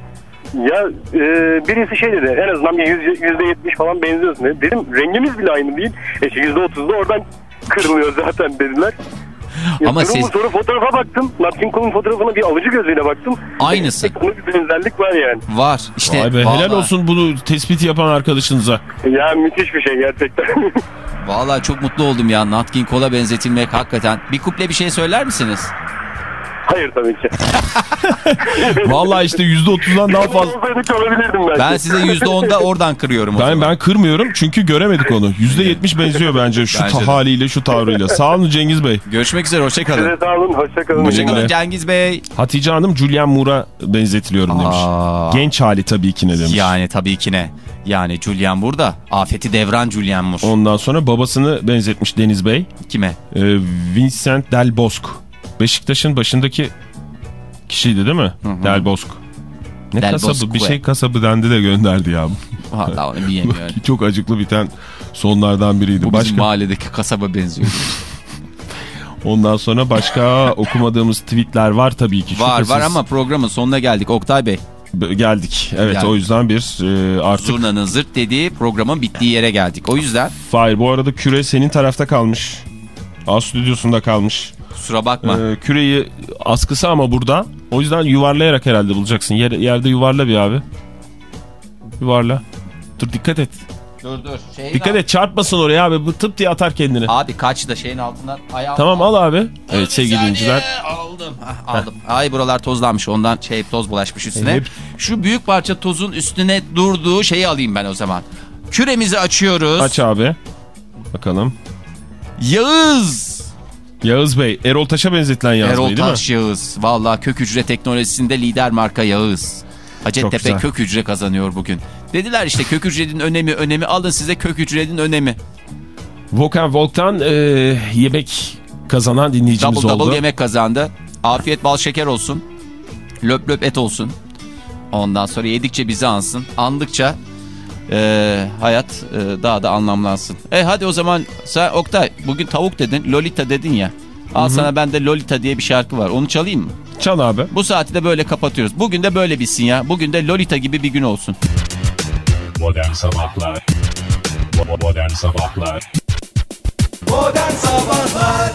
ya e, birisi şey dedi en azından bir yüz- yüzde yetmiş falan benziyorsun dedi. Dedim rengimiz bile aynı değil. E işte yüzde otuz da oradan kırılıyor zaten dediler. Ya Ama siz- sonra fotoğrafa baktım. Nat King Cole'un fotoğrafına bir alıcı gözüyle baktım. Aynısı. Bunun bir benzerlik var yani. Var. İşte Vay be, vallahi, helal olsun bunu tespit yapan arkadaşınıza. Ya müthiş bir şey gerçekten. Vallahi çok mutlu oldum ya. Nat King Cole'a benzetilmek hakikaten. Bir kuple bir şey söyler misiniz? Hayır tabii ki. Vallahi işte %30'dan daha fazla. Ben size %10'da oradan kırıyorum o Ben zaman. ben kırmıyorum çünkü göremedik onu. %70 benziyor bence şu Bence haliyle şu tavrıyla. Sağ olun Cengiz Bey. Görüşmek üzere hoşçakalın. Size sağ olun. Hoşçakalın. Hoşçakalın. Cengiz Bey. Hatice Hanım Julian Moore'a benzetiliyorum demiş. Aa. Genç hali tabii ki ne demiş. Yani tabii ki ne? Yani Julian burada. Afeti devran Julian Moore. Ondan sonra babasını benzetmiş Deniz Bey. Kime? Ee, Vincent Del Bosque. Beşiktaş'ın başındaki kişiydi değil mi? Del Bosque. Ne Del kasabı? Bosque. Bir şey kasabı dendi de gönderdi ya. Valla onu bilemiyorum. Çok acıklı biten sonlardan biriydi. Bu bizim Başka, mahalledeki kasaba benziyor. ondan sonra başka okumadığımız tweetler var tabii ki. var şüphesiz. var ama programın sonuna geldik Oktay Bey. Geldik. Evet Geldik. o yüzden bir e, artık... Zurnanın zırt dediği programın bittiği yere geldik. O yüzden Fahir bu arada küre senin tarafta kalmış. A stüdyosunda kalmış. Kusura bakma. Ee, küreyi askısı ama burada. O yüzden yuvarlayarak herhalde bulacaksın. Yer, yerde yuvarla bir abi. Yuvarla. Dur dikkat et. dur dur. Şeyin Dikkat et çarpmasın oraya abi. Bu tıp diye atar kendini. Abi kaç da şeyin altından ayağım. Tamam al abi. Evet sevgili dinleyiciler. Aldım. Hah, aldım. Ay buralar tozlanmış ondan şey toz bulaşmış üstüne. Hep- Şu büyük parça tozun üstüne durduğu şeyi alayım ben o zaman. Küremizi açıyoruz. Aç abi. Bakalım. Yağız. Yağız Bey. Erol Taş'a benzetilen Yağız Erol Bey değil mi? Taş Yağız. Valla kök hücre teknolojisinde lider marka Yağız. Hacettepe kök hücre kazanıyor bugün. Dediler işte kök hücrenin önemi önemi alın size kök hücrenin önemi. Volkan Volk'tan e, yemek kazanan dinleyicimiz Double oldu. double yemek kazandı. Afiyet bal şeker olsun. Löp löp et olsun. Ondan sonra yedikçe bizi ansın. Andıkça e, hayat e, daha da anlamlansın. E hadi o zaman sen Oktay bugün tavuk dedin Lolita dedin ya. Al sana bende Lolita diye bir şarkı var onu çalayım mı? Çal abi. Bu saati de böyle kapatıyoruz. Bugün de böyle bitsin ya. Bugün de Lolita gibi bir gün olsun. Modern Sabahlar Modern Sabahlar Modern Sabahlar